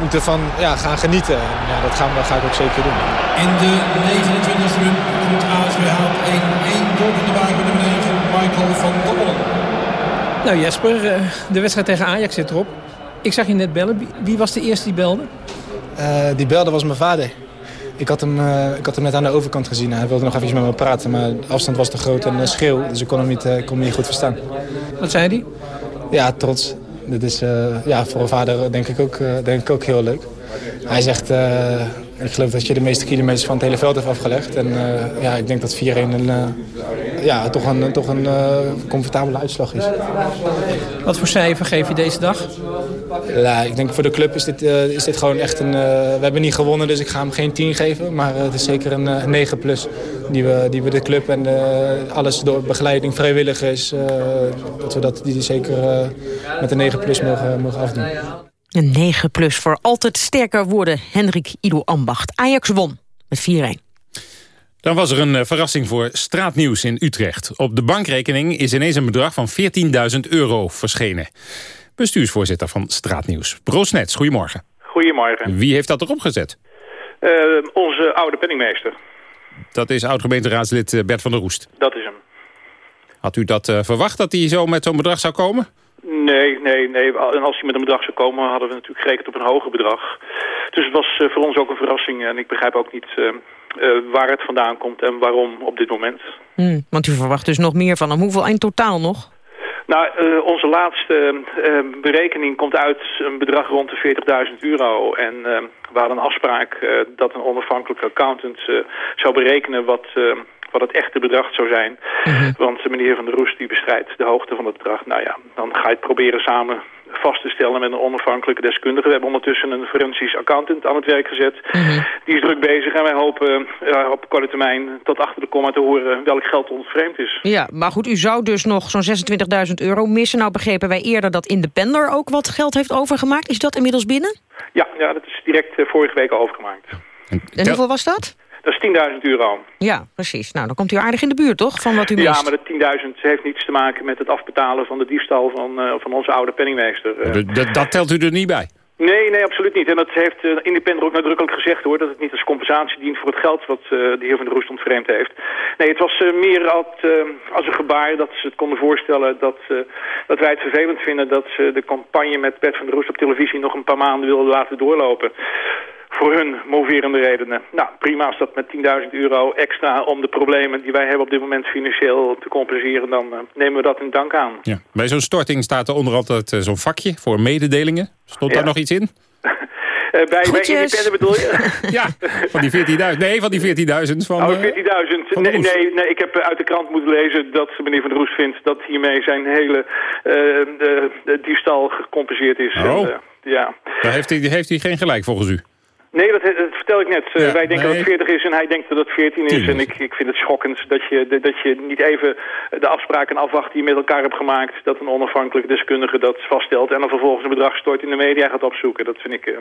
[SPEAKER 21] moeten van ja, gaan genieten. En, ja, dat, gaan we, ga ik ook zeker doen.
[SPEAKER 27] In de 29e minuut komt ASW haalt 1-1 door de bij nummer 9 Michael van Dobbelen.
[SPEAKER 22] Nou Jesper, de wedstrijd tegen Ajax zit erop. Ik zag je net bellen. Wie was de eerste die belde?
[SPEAKER 21] Uh, die belde was mijn vader. Ik had, hem, uh, ik had hem net aan de overkant gezien. Hij wilde nog even met me praten, maar de afstand was te groot en uh, schreeuw. Dus ik kon hem niet, kon hem niet goed verstaan.
[SPEAKER 22] Wat zei hij?
[SPEAKER 21] Ja, trots. Dit is ja, voor een vader denk ik ook, denk ik ook heel leuk. Hij zegt, ik geloof dat je de meeste kilometers van het hele veld hebt afgelegd. En ja, ik denk dat 4-1 een, ja, toch een, toch een comfortabele uitslag is.
[SPEAKER 22] Wat voor cijfer geef je deze dag?
[SPEAKER 21] Ja, ik denk voor de club is dit, is dit gewoon echt een... We hebben niet gewonnen, dus ik ga hem geen 10 geven. Maar het is zeker een, een 9 plus die we, die we de club en alles door begeleiding, vrijwilligers... dat we dat, die zeker met een 9 plus mogen, mogen afdoen.
[SPEAKER 3] Een 9 plus voor altijd sterker worden, Hendrik Ido Ambacht. Ajax won met 4-1.
[SPEAKER 2] Dan was er een verrassing voor straatnieuws in Utrecht. Op de bankrekening is ineens een bedrag van 14.000 euro verschenen bestuursvoorzitter van Straatnieuws. Broosnets, goedemorgen.
[SPEAKER 28] Goedemorgen.
[SPEAKER 2] Wie heeft dat erop gezet?
[SPEAKER 28] Uh, onze oude penningmeester.
[SPEAKER 2] Dat is oud-gemeenteraadslid eh, Bert van der Roest.
[SPEAKER 28] Dat is hem.
[SPEAKER 2] Had u dat uh, verwacht, dat hij zo met zo'n bedrag zou komen?
[SPEAKER 28] Nee, nee, nee. En als hij met een bedrag zou komen, hadden we natuurlijk gerekend op een hoger bedrag. Dus het was uh, voor ons ook een verrassing. En ik begrijp ook niet waar het vandaan komt en waarom op dit moment.
[SPEAKER 3] Hmm, want u verwacht dus nog meer van hem. Hoeveel in totaal nog?
[SPEAKER 28] Nou, uh, onze laatste uh, berekening komt uit een bedrag rond de 40.000 euro. En uh, we hadden een afspraak dat een onafhankelijke accountant zou berekenen wat, wat het echte bedrag zou zijn. Mm -hmm. Want meneer Van der Roest die bestrijdt de hoogte van het bedrag. Nou ja, dan ga je het proberen samen vast te stellen met een onafhankelijke deskundige. We hebben ondertussen een forensisch accountant aan het werk gezet. Mm -hmm. Die is druk bezig en wij hopen uh, op korte termijn tot achter de komma te horen welk geld ontvreemd is.
[SPEAKER 3] Ja, maar goed, u zou dus nog zo'n 26.000 euro missen. Nou begrepen wij eerder dat Independer ook wat geld heeft overgemaakt. Is dat inmiddels binnen?
[SPEAKER 28] Ja, ja dat is direct uh, vorige week overgemaakt.
[SPEAKER 3] En hoeveel was dat?
[SPEAKER 28] Dat is 10.000 euro.
[SPEAKER 3] Ja, precies. Nou, dan komt u aardig in de buurt, toch? Van wat u mist.
[SPEAKER 28] Ja, maar de 10.000 heeft niets te maken met het afbetalen van de diefstal van, uh, van onze oude penningmeester.
[SPEAKER 2] Uh, dat telt u er niet bij?
[SPEAKER 28] Nee, nee, absoluut niet. En dat heeft uh, Independer ook nadrukkelijk gezegd hoor. Dat het niet als compensatie dient voor het geld wat uh, de heer Van der Roest ontvreemd heeft. Nee, het was uh, meer als, als een gebaar dat ze het konden voorstellen dat, dat wij het vervelend vinden dat ze de campagne met Bert van der Roest op televisie nog een paar maanden wilden laten doorlopen voor hun moverende redenen. Nou, prima als dat met 10.000 euro extra om de problemen die wij hebben op dit moment financieel te compenseren, dan uh, nemen we dat in dank aan.
[SPEAKER 2] Ja. Bij zo'n storting staat er onder altijd uh, zo'n vakje voor mededelingen. Stond ja. daar nog iets in?
[SPEAKER 28] uh, bij, bij Independent bedoel je?
[SPEAKER 2] ja, van die 14.000. Nee, van die 14.000. Van,
[SPEAKER 28] oh, 14.000. Nee, nee, nee, ik heb uit de krant moeten lezen dat meneer Van der Roes vindt dat hiermee zijn hele de, de diefstal gecompenseerd is.
[SPEAKER 2] Oh.
[SPEAKER 28] En, ja.
[SPEAKER 2] Daar heeft hij, heeft hij geen gelijk volgens u?
[SPEAKER 28] Nee, dat, dat, vertel ik net. Ja, Wij denken nee. dat het 40 is en hij denkt dat het 14 is. En ik, ik vind het schokkend dat je, dat je niet even de afspraken afwacht die je met elkaar hebt gemaakt. Dat een onafhankelijke deskundige dat vaststelt. En dan vervolgens een bedrag stort in de media gaat opzoeken. Dat vind ik uh,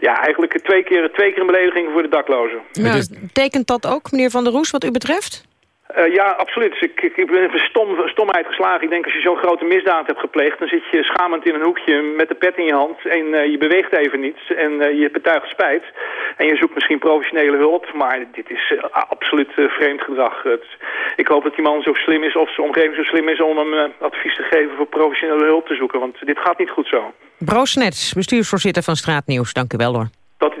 [SPEAKER 28] ja, eigenlijk twee keer, twee keer een belediging voor de daklozen.
[SPEAKER 3] Nou, tekent dat ook, meneer Van der Roes, wat u betreft?
[SPEAKER 28] Uh, ja, absoluut. Ik, ik, ik ben even stom, stomheid geslagen. Ik denk als je zo'n grote misdaad hebt gepleegd... dan zit je schamend in een hoekje met de pet in je hand... en uh, je beweegt even niet en uh, je betuigt spijt. En je zoekt misschien professionele hulp... maar dit is absoluut vreemd gedrag. Het, ik hoop dat die man zo slim is of zijn omgeving zo slim is... om hem advies te geven voor professionele hulp te zoeken. Want dit gaat niet goed zo.
[SPEAKER 3] Broos Nets, bestuursvoorzitter van Straatnieuws. Dank u wel hoor.
[SPEAKER 28] Tot de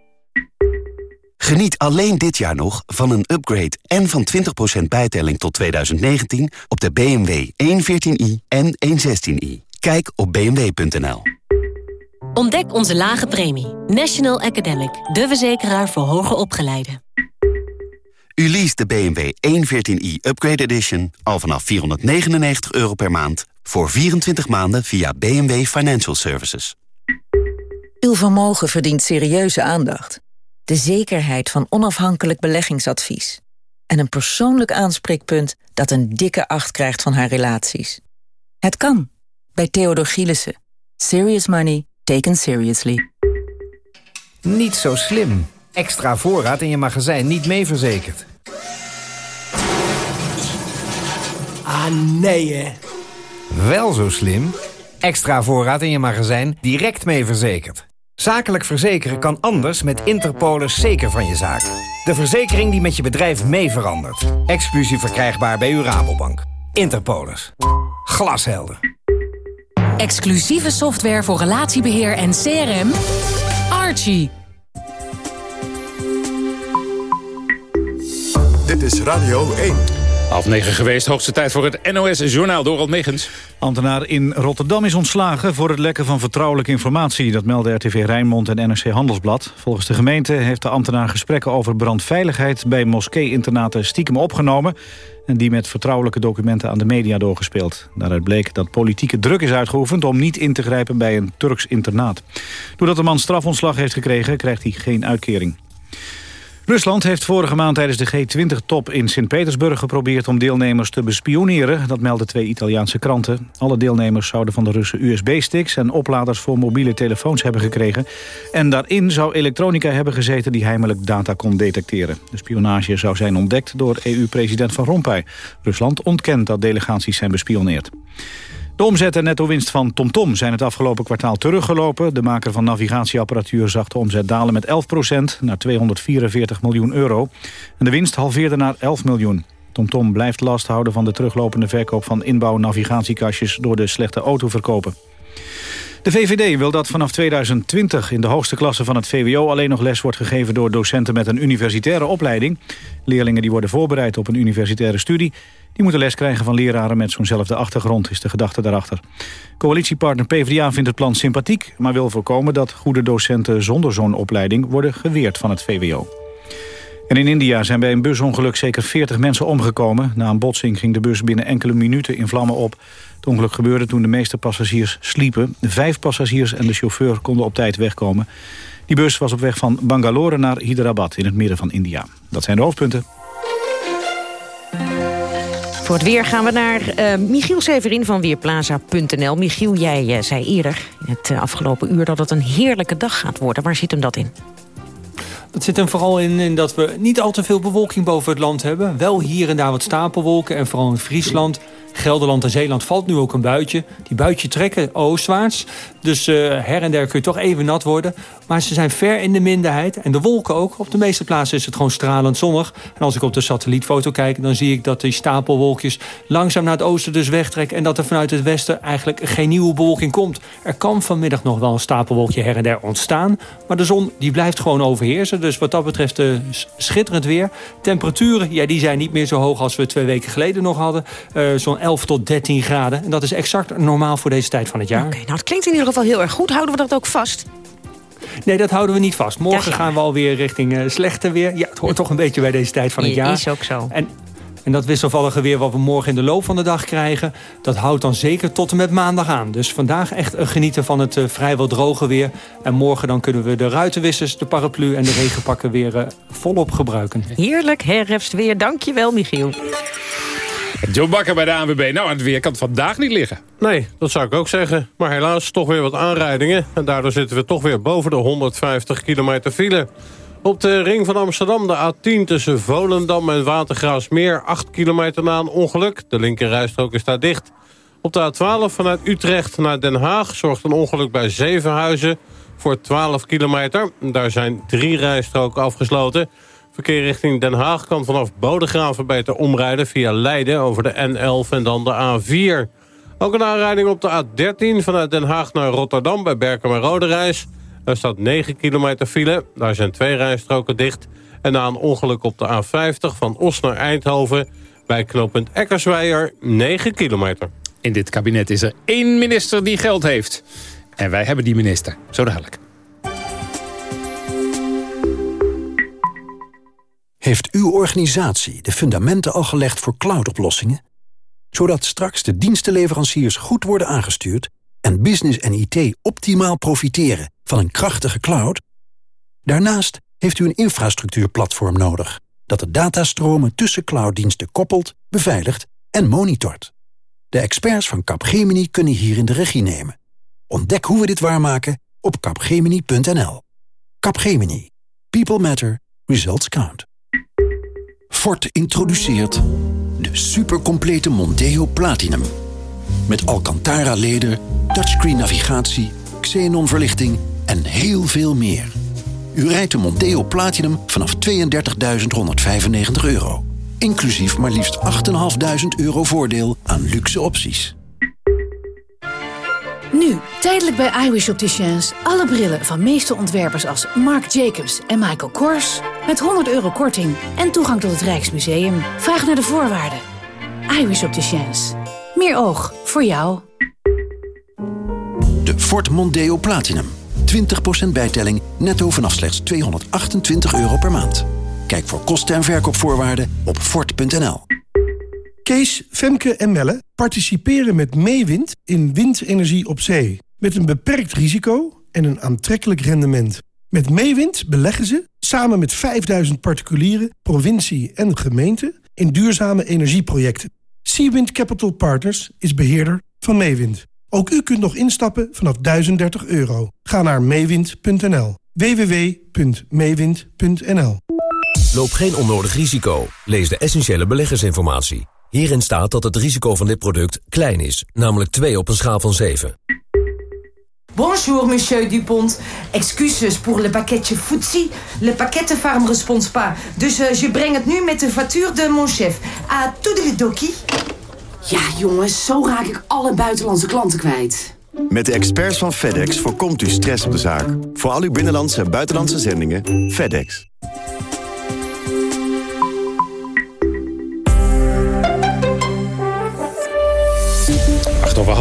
[SPEAKER 14] Geniet alleen dit jaar nog van een upgrade en van 20% bijtelling tot 2019 op de BMW 114i en 116i. Kijk op bmw.nl.
[SPEAKER 29] Ontdek onze lage premie. National Academic, de verzekeraar voor hoger opgeleiden.
[SPEAKER 14] U leest de BMW 114i Upgrade Edition al vanaf 499 euro per maand... voor 24 maanden via BMW Financial Services.
[SPEAKER 30] Uw vermogen verdient serieuze aandacht. De zekerheid van onafhankelijk beleggingsadvies. En een persoonlijk aanspreekpunt dat een dikke acht krijgt van haar relaties. Het kan. Bij Theodor Gielissen. Serious money taken seriously.
[SPEAKER 31] Niet zo slim. Extra voorraad in je magazijn niet mee verzekerd.
[SPEAKER 32] Ah, nee hè.
[SPEAKER 31] Wel zo slim. Extra voorraad in je magazijn direct mee verzekerd. Zakelijk verzekeren kan anders met Interpolis zeker van je zaak. De verzekering die met je bedrijf mee verandert. Exclusief verkrijgbaar bij uw Rabobank. Interpolis. Glashelder.
[SPEAKER 29] Exclusieve software voor relatiebeheer en CRM. Archie.
[SPEAKER 1] Dit is Radio 1.
[SPEAKER 2] Half negen geweest, hoogste tijd voor het NOS-journaal. Dorald Megens.
[SPEAKER 4] Ambtenaar in Rotterdam is ontslagen voor het lekken van vertrouwelijke informatie. Dat melden RTV Rijnmond en NRC Handelsblad. Volgens de gemeente heeft de ambtenaar gesprekken over brandveiligheid... bij moskee-internaten stiekem opgenomen... en die met vertrouwelijke documenten aan de media doorgespeeld. Daaruit bleek dat politieke druk is uitgeoefend... om niet in te grijpen bij een Turks internaat. Doordat de man strafontslag heeft gekregen, krijgt hij geen uitkering. Rusland heeft vorige maand tijdens de G20-top in Sint-Petersburg geprobeerd om deelnemers te bespioneren. Dat melden twee Italiaanse kranten. Alle deelnemers zouden van de Russen USB-sticks en opladers voor mobiele telefoons hebben gekregen. En daarin zou elektronica hebben gezeten die heimelijk data kon detecteren. De spionage zou zijn ontdekt door EU-president Van Rompuy. Rusland ontkent dat delegaties zijn bespioneerd. De omzet en netto-winst van TomTom zijn het afgelopen kwartaal teruggelopen. De maker van navigatieapparatuur zag de omzet dalen met 11% naar 244 miljoen euro. En de winst halveerde naar 11 miljoen. TomTom blijft last houden van de teruglopende verkoop van inbouw-navigatiekastjes door de slechte autoverkopen. De VVD wil dat vanaf 2020 in de hoogste klasse van het VWO alleen nog les wordt gegeven door docenten met een universitaire opleiding. Leerlingen die worden voorbereid op een universitaire studie die moeten les krijgen van leraren met zo'nzelfde achtergrond, is de gedachte daarachter. Coalitiepartner PvdA vindt het plan sympathiek... maar wil voorkomen dat goede docenten zonder zo'n opleiding... worden geweerd van het VWO. En in India zijn bij een busongeluk zeker 40 mensen omgekomen. Na een botsing ging de bus binnen enkele minuten in vlammen op. Het ongeluk gebeurde toen de meeste passagiers sliepen. Vijf passagiers en de chauffeur konden op tijd wegkomen. Die bus was op weg van Bangalore naar Hyderabad in het midden van India. Dat zijn de hoofdpunten.
[SPEAKER 3] Voor het weer gaan we naar uh, Michiel Severin van Weerplaza.nl. Michiel, jij uh, zei eerder in het uh, afgelopen uur dat het een heerlijke dag gaat worden. Waar zit hem dat in?
[SPEAKER 33] Dat zit hem vooral in, in, dat we niet al te veel bewolking boven het land hebben. Wel hier en daar wat stapelwolken en vooral in Friesland Gelderland en Zeeland valt nu ook een buitje. Die buitje trekken oostwaarts. Dus uh, her en der kun je toch even nat worden. Maar ze zijn ver in de minderheid. En de wolken ook. Op de meeste plaatsen is het gewoon stralend zonnig. En als ik op de satellietfoto kijk... dan zie ik dat die stapelwolkjes langzaam naar het oosten dus wegtrekken... en dat er vanuit het westen eigenlijk geen nieuwe bewolking komt. Er kan vanmiddag nog wel een stapelwolkje her en der ontstaan. Maar de zon die blijft gewoon overheersen. Dus wat dat betreft uh, schitterend weer. Temperaturen, ja, die zijn niet meer zo hoog als we twee weken geleden nog hadden. Uh, Zo'n 11 tot 13 graden. En dat is exact normaal voor deze tijd van het jaar.
[SPEAKER 3] Oké, nou het klinkt in ieder geval heel erg goed. Houden we dat ook vast?
[SPEAKER 33] Nee, dat houden we niet vast. Morgen gaan we alweer richting uh, slechte weer. Ja, het hoort toch een beetje bij deze tijd van het jaar.
[SPEAKER 3] Is ook zo.
[SPEAKER 33] En, en dat wisselvallige weer wat we morgen in de loop van de dag krijgen... dat houdt dan zeker tot en met maandag aan. Dus vandaag echt genieten van het uh, vrijwel droge weer. En morgen dan kunnen we de ruitenwissers, de paraplu en de regenpakken weer uh, volop gebruiken.
[SPEAKER 3] Heerlijk herfstweer. Dankjewel, Michiel.
[SPEAKER 2] Joe Bakker bij de ANWB. Nou, aan het weer kan het vandaag niet liggen.
[SPEAKER 34] Nee, dat zou ik ook zeggen. Maar helaas toch weer wat aanrijdingen. En daardoor zitten we toch weer boven de 150 kilometer file. Op de ring van Amsterdam, de A10 tussen Volendam en Watergraafsmeer... 8 kilometer na een ongeluk. De linkerrijstrook is daar dicht. Op de A12 vanuit Utrecht naar Den Haag... zorgt een ongeluk bij Zevenhuizen voor 12 kilometer. Daar zijn drie rijstroken afgesloten. Verkeer richting Den Haag kan vanaf Bodegraven beter omrijden... via Leiden over de N11 en dan de A4. Ook een aanrijding op de A13 vanuit Den Haag naar Rotterdam... bij Berkem en Roderijs. Daar staat 9 kilometer file. Daar zijn twee rijstroken dicht. En na een ongeluk op de A50 van Os naar Eindhoven... bij knooppunt Eckersweijer 9 kilometer.
[SPEAKER 2] In dit kabinet is er één minister die geld heeft. En wij hebben die minister. Zo dadelijk.
[SPEAKER 35] Heeft uw organisatie de fundamenten al gelegd voor cloudoplossingen? Zodat straks de dienstenleveranciers goed worden aangestuurd... en business en IT optimaal profiteren van een krachtige cloud? Daarnaast heeft u een infrastructuurplatform nodig... dat de datastromen tussen clouddiensten koppelt, beveiligt en monitort. De experts van Capgemini kunnen hierin de regie nemen. Ontdek hoe we dit waarmaken op capgemini.nl. Capgemini. People matter. Results count. Ford introduceert de supercomplete Monteo Platinum. Met Alcantara-leder, touchscreen navigatie, xenon verlichting en heel veel meer. U rijdt de Monteo Platinum vanaf 32.195 euro. Inclusief maar liefst 8.500 euro voordeel aan luxe opties.
[SPEAKER 36] Nu, tijdelijk bij iWish Opticians. Alle brillen van meeste ontwerpers als Marc Jacobs en Michael Kors... met 100 euro korting en toegang tot het Rijksmuseum. Vraag naar de voorwaarden. iWish Opticians. Meer oog voor jou.
[SPEAKER 35] De Ford Mondeo Platinum. 20% bijtelling netto vanaf slechts 228 euro per maand. Kijk voor kosten en verkoopvoorwaarden op Ford.nl.
[SPEAKER 37] Kees, Femke en Melle participeren met Meewind in windenergie op zee. Met een beperkt risico en een aantrekkelijk rendement. Met Meewind beleggen ze, samen met 5000 particulieren, provincie en gemeente... in duurzame energieprojecten. Seawind Capital Partners is beheerder van Meewind. Ook u kunt nog instappen vanaf 1030 euro. Ga naar meewind.nl. www.meewind.nl
[SPEAKER 38] Loop geen onnodig risico. Lees de essentiële beleggersinformatie. Hierin staat dat het risico van dit product klein is, namelijk 2 op een schaal van 7.
[SPEAKER 39] Bonjour, monsieur Dupont. Excuses pour le pakketje footsie. Le pakkettenfarm respons pas. Dus uh, je brengt het nu met de factuur de mon chef. A toedeledokie. Ja, jongens, zo raak ik alle buitenlandse klanten kwijt.
[SPEAKER 40] Met de experts van FedEx voorkomt u stress op de zaak. Voor al uw binnenlandse en buitenlandse zendingen, FedEx.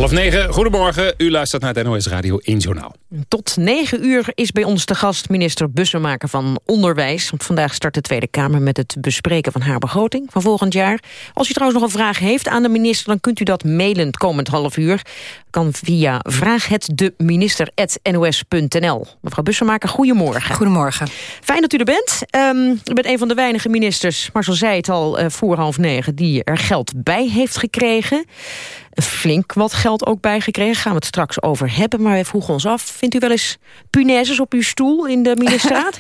[SPEAKER 2] Half negen. Goedemorgen, u luistert naar het NOS Radio 1 Journaal.
[SPEAKER 3] Tot negen uur is bij ons de gast minister Bussemaker van Onderwijs. Vandaag start de Tweede Kamer met het bespreken van haar begroting van volgend jaar. Als u trouwens nog een vraag heeft aan de minister... dan kunt u dat mailen komend half uur. Kan via vraaghetdeminister.nos.nl. Mevrouw Bussemaker, goedemorgen.
[SPEAKER 41] Goedemorgen.
[SPEAKER 3] Fijn dat u er bent. Um, u bent een van de weinige ministers, Marcel zei het al uh, voor half negen... die er geld bij heeft gekregen flink wat geld ook bijgekregen. Gaan we het straks over hebben. Maar wij vroegen ons af, vindt u wel eens punaises op uw stoel in de ministerraad?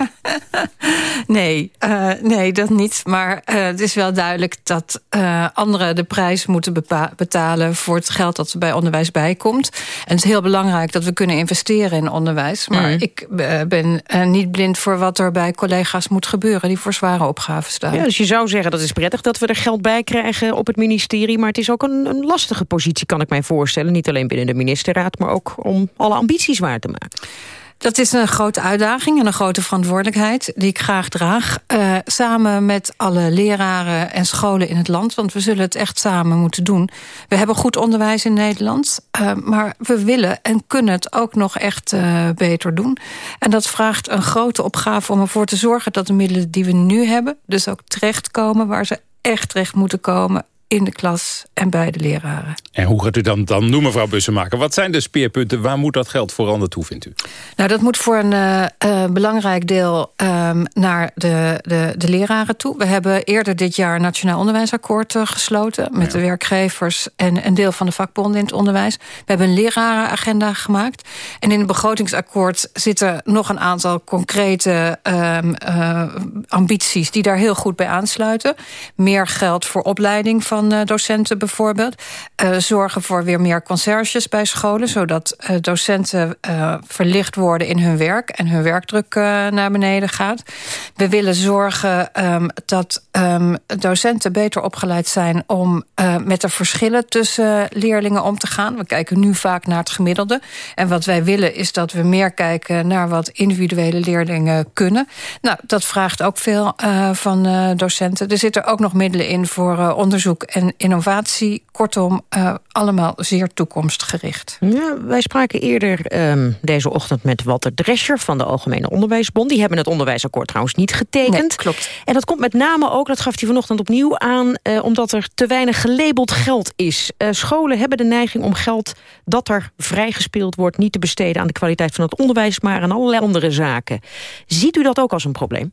[SPEAKER 41] nee, uh, nee, dat niet. Maar uh, het is wel duidelijk dat anderen de prijs moeten betalen... voor het geld dat er bij onderwijs bijkomt. En het is heel belangrijk dat we kunnen investeren in onderwijs. Maar mm. ik ben niet blind voor wat er bij collega's moet gebeuren... die voor zware opgaven staan.
[SPEAKER 3] Ja, dus je zou zeggen, dat is prettig dat we er geld bij krijgen op het ministerie... maar het is ook een, een lastige positie kan ik mij voorstellen. Niet alleen binnen de ministerraad, maar ook om alle ambities waar te maken.
[SPEAKER 41] Dat is een grote uitdaging en een grote verantwoordelijkheid... die ik graag draag, uh, samen met alle leraren en scholen in het land. Want we zullen het echt samen moeten doen. We hebben goed onderwijs in Nederland... Uh, maar we willen en kunnen het ook nog echt uh, beter doen. En dat vraagt een grote opgave om ervoor te zorgen... dat de middelen die we nu hebben dus ook terechtkomen... waar ze echt terecht moeten komen in de klas en bij de leraren.
[SPEAKER 2] En hoe gaat u dan, dan noemen, mevrouw Bussemaker? Wat zijn de speerpunten? Waar moet dat geld vooral naartoe, vindt u?
[SPEAKER 41] Nou, dat moet voor een uh, uh, belangrijk deel um, naar de, de, de leraren toe. We hebben eerder dit jaar een Nationaal Onderwijsakkoord uh, gesloten... met ja. de werkgevers en een deel van de vakbonden in het onderwijs. We hebben een lerarenagenda gemaakt. En in het begrotingsakkoord zitten nog een aantal concrete um, ambities... die daar heel goed bij aansluiten. Meer geld voor opleiding van docenten bijvoorbeeld. zorgen voor weer meer conciërges bij scholen... zodat docenten verlicht worden in hun werk... en hun werkdruk naar beneden gaat. We willen zorgen um, dat um, docenten beter opgeleid zijn... om met de verschillen tussen leerlingen om te gaan. We kijken nu vaak naar het gemiddelde. En wat wij willen is dat we meer kijken... naar wat individuele leerlingen kunnen. Nou, dat vraagt ook veel van docenten. Er zitten ook nog middelen in voor onderzoek en innovatie. Kortom, allemaal zeer toekomstgericht.
[SPEAKER 3] Ja, wij spraken eerder um, deze ochtend met Walter Drescher... van de Algemene Onderwijsbond. Die hebben het onderwijsakkoord trouwens niet getekend.
[SPEAKER 41] Nee, klopt.
[SPEAKER 3] En dat komt met name ook, dat gaf hij vanochtend opnieuw aan... Uh, omdat er te weinig gelabeld geld is. Uh, scholen hebben de neiging om geld dat er vrijgespeeld wordt... niet te besteden aan de kwaliteit van het onderwijs... maar aan allerlei andere zaken. Ziet u dat ook als een probleem?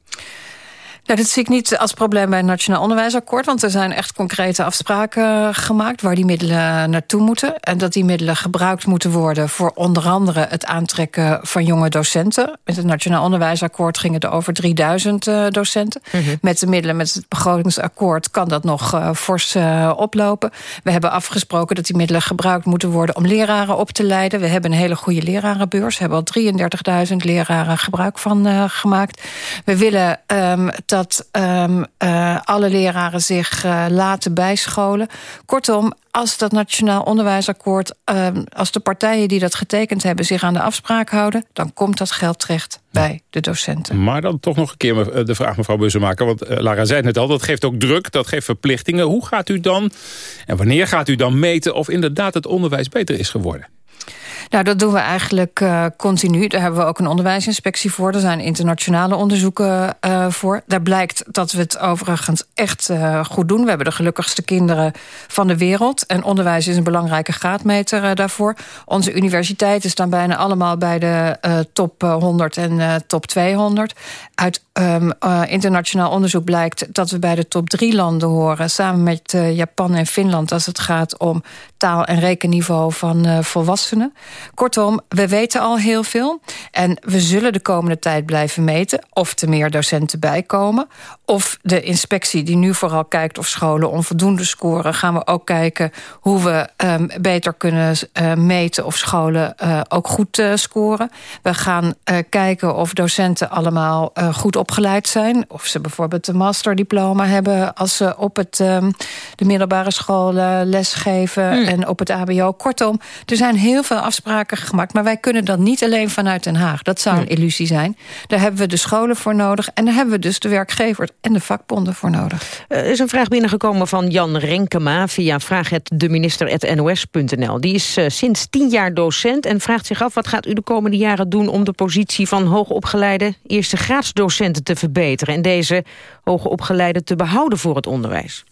[SPEAKER 41] Nou, dat zie ik niet als probleem bij het Nationaal Onderwijsakkoord... want er zijn echt concrete afspraken gemaakt... waar die middelen naartoe moeten. En dat die middelen gebruikt moeten worden... voor onder andere het aantrekken van jonge docenten. Met het Nationaal Onderwijsakkoord ging het over 3000 uh, docenten. Mm -hmm. Met de middelen, met het begrotingsakkoord... kan dat nog uh, fors uh, oplopen. We hebben afgesproken dat die middelen gebruikt moeten worden... om leraren op te leiden. We hebben een hele goede lerarenbeurs. We hebben al 33.000 leraren gebruik van gemaakt. We willen... Um, dat um, uh, alle leraren zich uh, laten bijscholen. Kortom, als dat Nationaal Onderwijsakkoord... Uh, als de partijen die dat getekend hebben zich aan de afspraak houden... dan komt dat geld terecht bij de docenten.
[SPEAKER 2] Maar dan toch nog een keer de vraag, mevrouw Bussemaker. Want Lara zei het net al, dat geeft ook druk, dat geeft verplichtingen. Hoe gaat u dan, en wanneer gaat u dan meten... of inderdaad het onderwijs beter is geworden?
[SPEAKER 41] Nou, dat doen we eigenlijk uh, continu. Daar hebben we ook een onderwijsinspectie voor. Er zijn internationale onderzoeken uh, voor. Daar blijkt dat we het overigens echt uh, goed doen. We hebben de gelukkigste kinderen van de wereld. En onderwijs is een belangrijke graadmeter daarvoor. Onze universiteiten staan bijna allemaal bij de top 100 en top 200. Uit um, internationaal onderzoek blijkt dat we bij de top 3 landen horen... samen met Japan en Finland als het gaat om taal- en rekenniveau van volwassenen. Kortom, we weten al heel veel. En we zullen de komende tijd blijven meten... of er meer docenten bijkomen. Of de inspectie die nu vooral kijkt of scholen onvoldoende scoren... gaan we ook kijken hoe we um, beter kunnen uh, meten... of scholen uh, ook goed uh, scoren. We gaan kijken of docenten allemaal goed opgeleid zijn. Of ze bijvoorbeeld een masterdiploma hebben... als ze op het, um, de middelbare school lesgeven mm. en op het hbo. Kortom, er zijn heel veel afspraken gemaakt. Maar wij kunnen dat niet alleen vanuit Den Haag. Dat zou een illusie zijn. Daar hebben we de scholen voor nodig. En daar hebben we dus de werkgevers en de vakbonden voor nodig.
[SPEAKER 3] Er is een vraag binnengekomen van Jan Renkema... via vraaghetdeminister.nos.nl. Die is uh, sinds tien jaar docent en vraagt zich af... wat gaat u de komende jaren doen om de positie van hoogopgeleide... eerste graadsdocenten te verbeteren... en deze hoogopgeleide te behouden voor het onderwijs?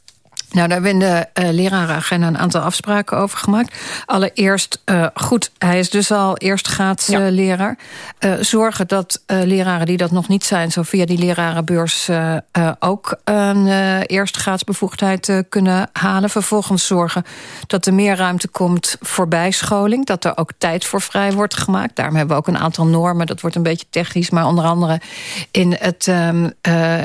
[SPEAKER 41] Nou, daar hebben de uh, lerarenagenda een aantal afspraken over gemaakt. Allereerst, uh, goed, hij is dus al eerstgaatsleraar. Ja. Uh, zorgen dat leraren die dat nog niet zijn... zo via die lerarenbeurs ook een eerstgaatsbevoegdheid kunnen halen. Vervolgens zorgen dat er meer ruimte komt voor bijscholing. Dat er ook tijd voor vrij wordt gemaakt. Daarom hebben we ook een aantal normen. Dat wordt een beetje technisch, maar onder andere in het, um,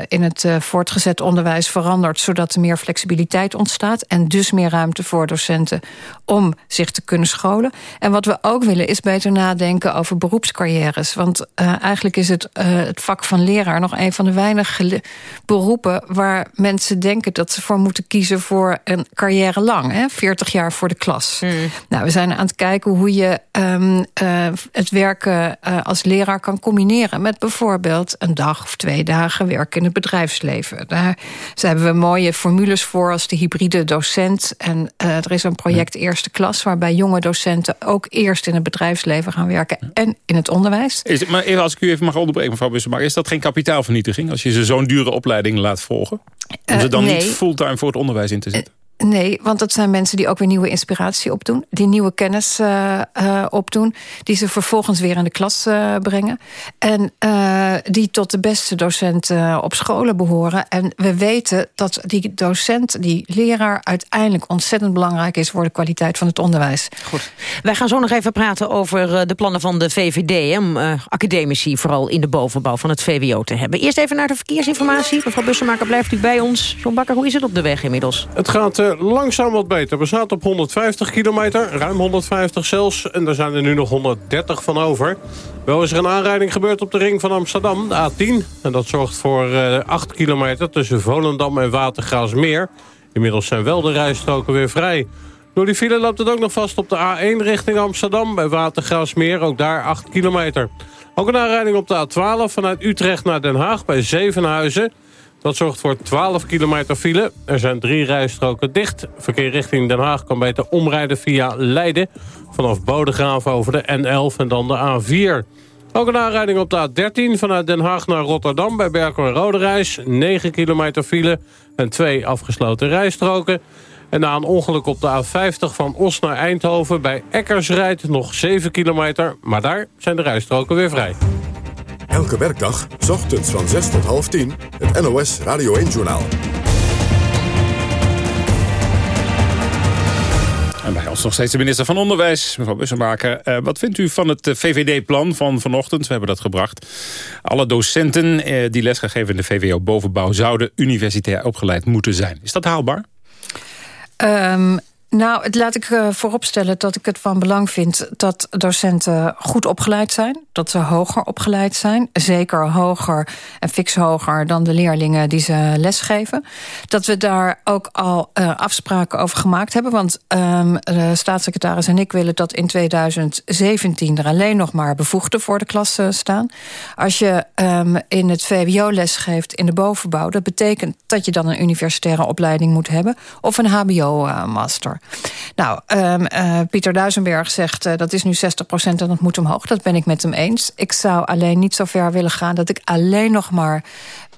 [SPEAKER 41] in het voortgezet onderwijs veranderd... zodat er meer flexibiliteit ontstaat... en dus meer ruimte voor docenten om zich te kunnen scholen. En wat we ook willen is beter nadenken over beroepscarrières. Want uh, eigenlijk is het, uh, het vak van leraar nog een van de weinige beroepen... waar mensen denken dat ze voor moeten kiezen voor een carrière lang. Hè? 40 jaar voor de klas. Mm. Nou, we zijn aan het kijken hoe je um, uh, het werken als leraar kan combineren... met bijvoorbeeld een dag of twee dagen werken in het bedrijfsleven. Daar hebben we mooie formules voor de hybride docent. En uh, er is een project Eerste Klas... waarbij jonge docenten ook eerst in het bedrijfsleven gaan werken... en in het onderwijs.
[SPEAKER 2] Is het, maar even, als ik u even mag onderbreken, mevrouw Bussemaker... is dat geen kapitaalvernietiging als je ze zo'n dure opleiding laat volgen? Om ze dan uh, nee. niet fulltime voor het onderwijs in te zetten?
[SPEAKER 41] Nee, want dat zijn mensen die ook weer nieuwe inspiratie opdoen. Die nieuwe kennis uh, uh, opdoen. Die ze vervolgens weer in de klas uh, brengen. En die tot de beste docenten op scholen behoren. En we weten dat die docent, die leraar... uiteindelijk ontzettend belangrijk is... voor de kwaliteit van het onderwijs.
[SPEAKER 3] Goed. Wij gaan zo nog even praten over de plannen van de VVD... om academici vooral in de bovenbouw van het VWO te hebben. Eerst even naar de verkeersinformatie. Mevrouw Bussemaker, blijft u bij ons. John Bakker, hoe is het op de weg inmiddels?
[SPEAKER 34] Het gaat langzaam wat beter. We zaten op 150 kilometer, ruim 150 zelfs. En daar zijn er nu nog 130 van over. Wel is er een aanrijding gebeurd op de ring van Amsterdam, de A10. En dat zorgt voor uh, eh, 8 kilometer tussen Volendam en Watergraasmeer. Inmiddels zijn wel de rijstroken weer vrij. Door die file loopt het ook nog vast op de A1 richting Amsterdam... bij Watergraasmeer, ook daar 8 kilometer. Ook een aanrijding op de A12 vanuit Utrecht naar Den Haag bij Zevenhuizen... Dat zorgt voor 12 kilometer file. Er zijn drie rijstroken dicht. Verkeer richting Den Haag kan beter omrijden via Leiden. Vanaf Bodegraven over de N11 en dan de A4. Ook een aanrijding op de A13 vanuit Den Haag naar Rotterdam... bij Berkel en Roderijs. 9 kilometer file en twee afgesloten rijstroken. En na een ongeluk op de A50 van Os naar Eindhoven... bij Eckersrijd nog 7 kilometer. Maar daar zijn de rijstroken weer vrij.
[SPEAKER 1] Elke werkdag, s ochtends van 6 tot half 10, het NOS Radio 1-journaal.
[SPEAKER 2] En bij ons nog steeds de minister van Onderwijs, mevrouw Bussemaker. Uh, wat vindt u van het eh, VVD-plan van vanochtend? We hebben dat gebracht. Alle docenten uh, die lesgegeven in de VWO-bovenbouw... zouden universitair opgeleid moeten zijn. Is dat haalbaar?
[SPEAKER 41] Um, nou, het laat ik uh, vooropstellen dat ik het van belang vind... dat docenten goed opgeleid zijn. Dat ze hoger opgeleid zijn. Zeker hoger en fix hoger dan de leerlingen die ze lesgeven. Dat we daar ook al uh, afspraken over gemaakt hebben. Want de staatssecretaris en ik willen dat in 2017... er alleen nog maar bevoegden voor de klas staan. Als je um, in het VWO lesgeeft in de bovenbouw... dat betekent dat je dan een universitaire opleiding moet hebben... of een hbo-master. Nou, um, uh, Pieter Duisenberg zegt uh, dat is nu 60% en dat moet omhoog. Dat ben ik met hem eens. Ik zou alleen niet zo ver willen gaan dat ik alleen nog maar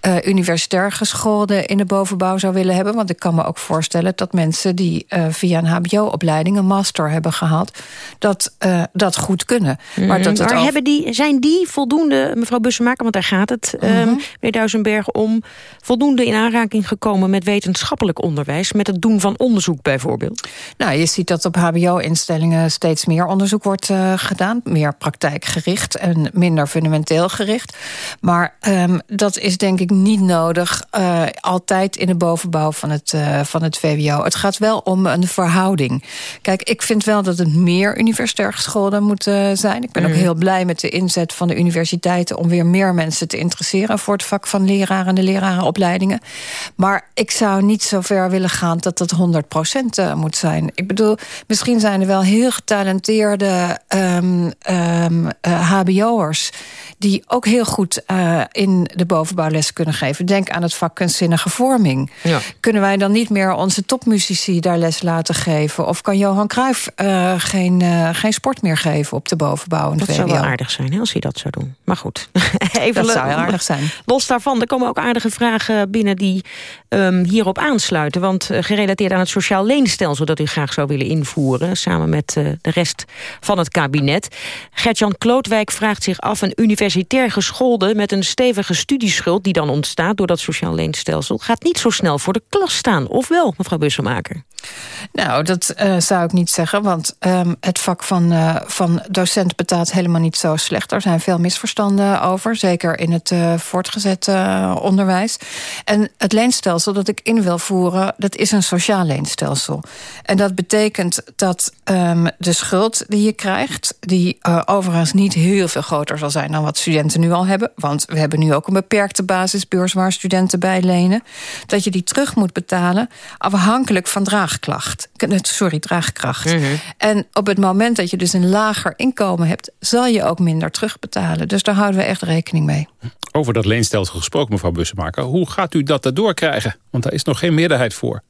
[SPEAKER 41] uh, universitair gescholden in de bovenbouw zou willen hebben. Want ik kan me ook voorstellen dat mensen die uh, via een hbo-opleiding... een master hebben gehad, dat, uh, dat goed kunnen.
[SPEAKER 3] Mm, maar dat maar hebben die, zijn die voldoende, mevrouw Bussemaker... want daar gaat het, mm -hmm. meneer Duisenberg, om... voldoende in aanraking gekomen met wetenschappelijk onderwijs... met het doen van onderzoek bijvoorbeeld?
[SPEAKER 41] Nou, je ziet dat op hbo-instellingen steeds meer onderzoek wordt gedaan. Meer praktijkgericht en minder fundamenteel gericht. Maar um, dat is denk ik niet nodig. Uh, altijd in de bovenbouw van het, uh, van het VWO. Het gaat wel om een verhouding. Kijk, ik vind wel dat het meer universitair gescholden moet uh, zijn. Ik ben mm. ook heel blij met de inzet van de universiteiten... om weer meer mensen te interesseren voor het vak van leraren... en de lerarenopleidingen. Maar ik zou niet zo ver willen gaan dat dat 100% moet zijn. Ik bedoel, misschien zijn er wel heel getalenteerde um, um, hbo'ers... die ook heel goed in de bovenbouwles kunnen kunnen geven. Denk aan het vak kunstzinnige vorming. Ja. Kunnen wij dan niet meer onze topmuzici daar les laten geven? Of kan Johan Cruijff uh, geen, uh, geen sport meer geven op de bovenbouw?
[SPEAKER 3] Dat zou wel aardig zijn hè, als hij dat zou doen. Maar goed,
[SPEAKER 41] even dat zou heel aardig zijn.
[SPEAKER 3] Los daarvan, er komen ook aardige vragen binnen die um, hierop aansluiten. Want uh, gerelateerd aan het sociaal leenstelsel dat u graag zou willen invoeren... samen met de rest van het kabinet. Gertjan Klootwijk vraagt zich af... een universitair geschoolde met een stevige studieschuld... die dan ontstaat door dat sociaal leenstelsel... gaat niet zo snel voor de klas staan. Of wel, mevrouw Busselmaker?
[SPEAKER 41] Nou, dat uh, zou ik niet zeggen. Want um, het vak van, uh, van docent betaalt helemaal niet zo slecht. Er zijn veel misverstanden over. Zeker in het uh, voortgezet onderwijs. En het leenstelsel dat ik in wil voeren... dat is een sociaal leenstelsel. En dat betekent dat um, de schuld die je krijgt... die overigens niet heel veel groter zal zijn... dan wat studenten nu al hebben. Want we hebben nu ook een beperkte basis basisbeurs waar studenten bij lenen... dat je die terug moet betalen afhankelijk van draagklacht. Sorry, draagkracht. Mm -hmm. En op het moment dat je dus een lager inkomen hebt... zal je ook minder terugbetalen. Dus daar houden we echt rekening mee.
[SPEAKER 2] Over dat leenstelsel gesproken, mevrouw Bussemaker. Hoe gaat u dat erdoor krijgen? Want daar is nog geen meerderheid voor.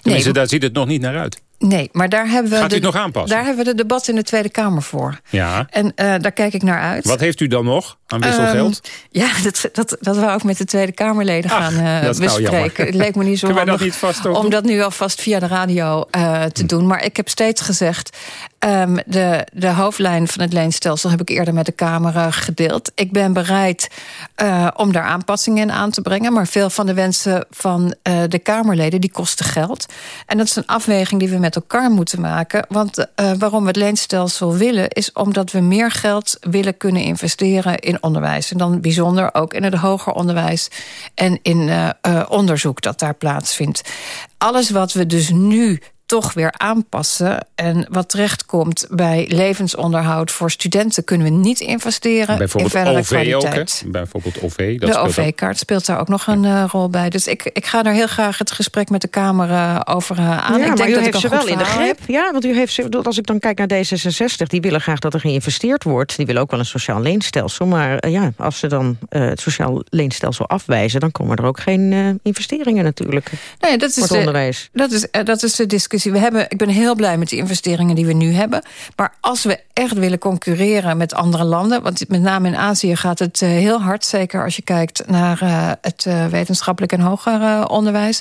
[SPEAKER 2] Tenminste, nee, daar ziet het nog niet naar uit.
[SPEAKER 41] Nee, maar daar hebben we...
[SPEAKER 2] Gaat u het
[SPEAKER 41] de,
[SPEAKER 2] nog aanpassen?
[SPEAKER 41] Daar hebben we de debat in de Tweede Kamer voor.
[SPEAKER 2] Ja.
[SPEAKER 41] En uh, daar kijk ik naar uit.
[SPEAKER 2] Wat heeft u dan nog aan wisselgeld?
[SPEAKER 41] Um, ja, dat, dat, dat we ook met de Tweede Kamerleden Ach, gaan uh, bespreken. het leek me niet zo
[SPEAKER 2] Kunnen
[SPEAKER 41] handig
[SPEAKER 2] dat niet vast
[SPEAKER 41] om dat nu alvast via de radio uh, te hm. doen. Maar ik heb steeds gezegd... Um, de, de hoofdlijn van het leenstelsel heb ik eerder met de Kamer gedeeld. Ik ben bereid om daar aanpassingen in aan te brengen. Maar veel van de wensen van de Kamerleden die kosten geld. En dat is een afweging die we met elkaar moeten maken. Want uh, waarom we het leenstelsel willen... is omdat we meer geld willen kunnen investeren in onderwijs. En dan bijzonder ook in het hoger onderwijs... en in uh, uh, onderzoek dat daar plaatsvindt. Alles wat we dus nu toch weer aanpassen. En wat terechtkomt bij levensonderhoud voor studenten... kunnen we niet investeren
[SPEAKER 2] Bijvoorbeeld
[SPEAKER 41] in verdere
[SPEAKER 2] OV
[SPEAKER 41] kwaliteit.
[SPEAKER 2] Ook, Bijvoorbeeld OV. Dat
[SPEAKER 41] de OV-kaart speelt daar ook nog een uh, rol bij. Dus ik, ik ga daar heel graag het gesprek met de Kamer uh, over uh, aan.
[SPEAKER 3] Ja,
[SPEAKER 41] ik denk
[SPEAKER 3] u
[SPEAKER 41] dat
[SPEAKER 3] heeft
[SPEAKER 41] ik
[SPEAKER 3] ze wel in de greep. Ja, want u heeft ze, als ik dan kijk naar D66... die willen graag dat er geïnvesteerd wordt. Die willen ook wel een sociaal leenstelsel. Maar ja, als ze dan het sociaal leenstelsel afwijzen... dan komen er ook geen investeringen natuurlijk
[SPEAKER 41] nee, dat is
[SPEAKER 3] voor het
[SPEAKER 41] de,
[SPEAKER 3] onderwijs.
[SPEAKER 41] Dat is, dat is de discussie we hebben, ik ben heel blij met de investeringen die we nu hebben. Maar als we echt willen concurreren met andere landen... want met name in Azië gaat het uh, heel hard... zeker als je kijkt naar uh, het uh, wetenschappelijk en hoger onderwijs...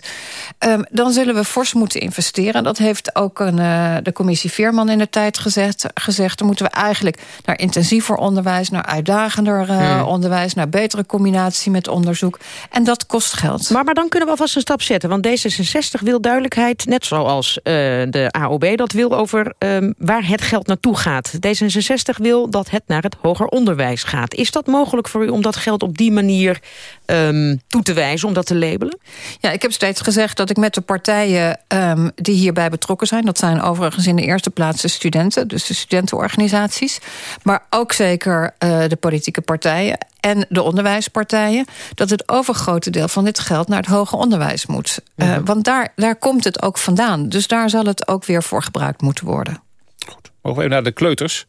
[SPEAKER 41] Um, dan zullen we fors moeten investeren. Dat heeft ook een, de commissie Veerman in de tijd gezegd, gezegd. Dan moeten we eigenlijk naar intensiever onderwijs... naar uitdagender
[SPEAKER 3] Hmm.
[SPEAKER 41] onderwijs... naar betere combinatie met onderzoek. En dat kost geld.
[SPEAKER 3] Maar, maar dan kunnen we alvast een stap zetten. Want D66 wil duidelijkheid, net zoals de AOB dat wil over um, waar het geld naartoe gaat. D66 wil dat het naar het hoger onderwijs gaat. Is dat mogelijk voor u om dat geld op die manier um, toe te wijzen, om dat te labelen?
[SPEAKER 41] Ja, ik heb steeds gezegd dat ik met de partijen um, die hierbij betrokken zijn... dat zijn overigens in de eerste plaats de studenten, dus de studentenorganisaties... maar ook zeker uh, de politieke partijen en de onderwijspartijen... dat het overgrote deel van dit geld naar het hoger onderwijs moet. Mm -hmm. uh, want daar, daar komt het ook vandaan. Dus daar zal het ook weer voor gebruikt moeten worden.
[SPEAKER 2] Goed. Mogen we even naar de kleuters?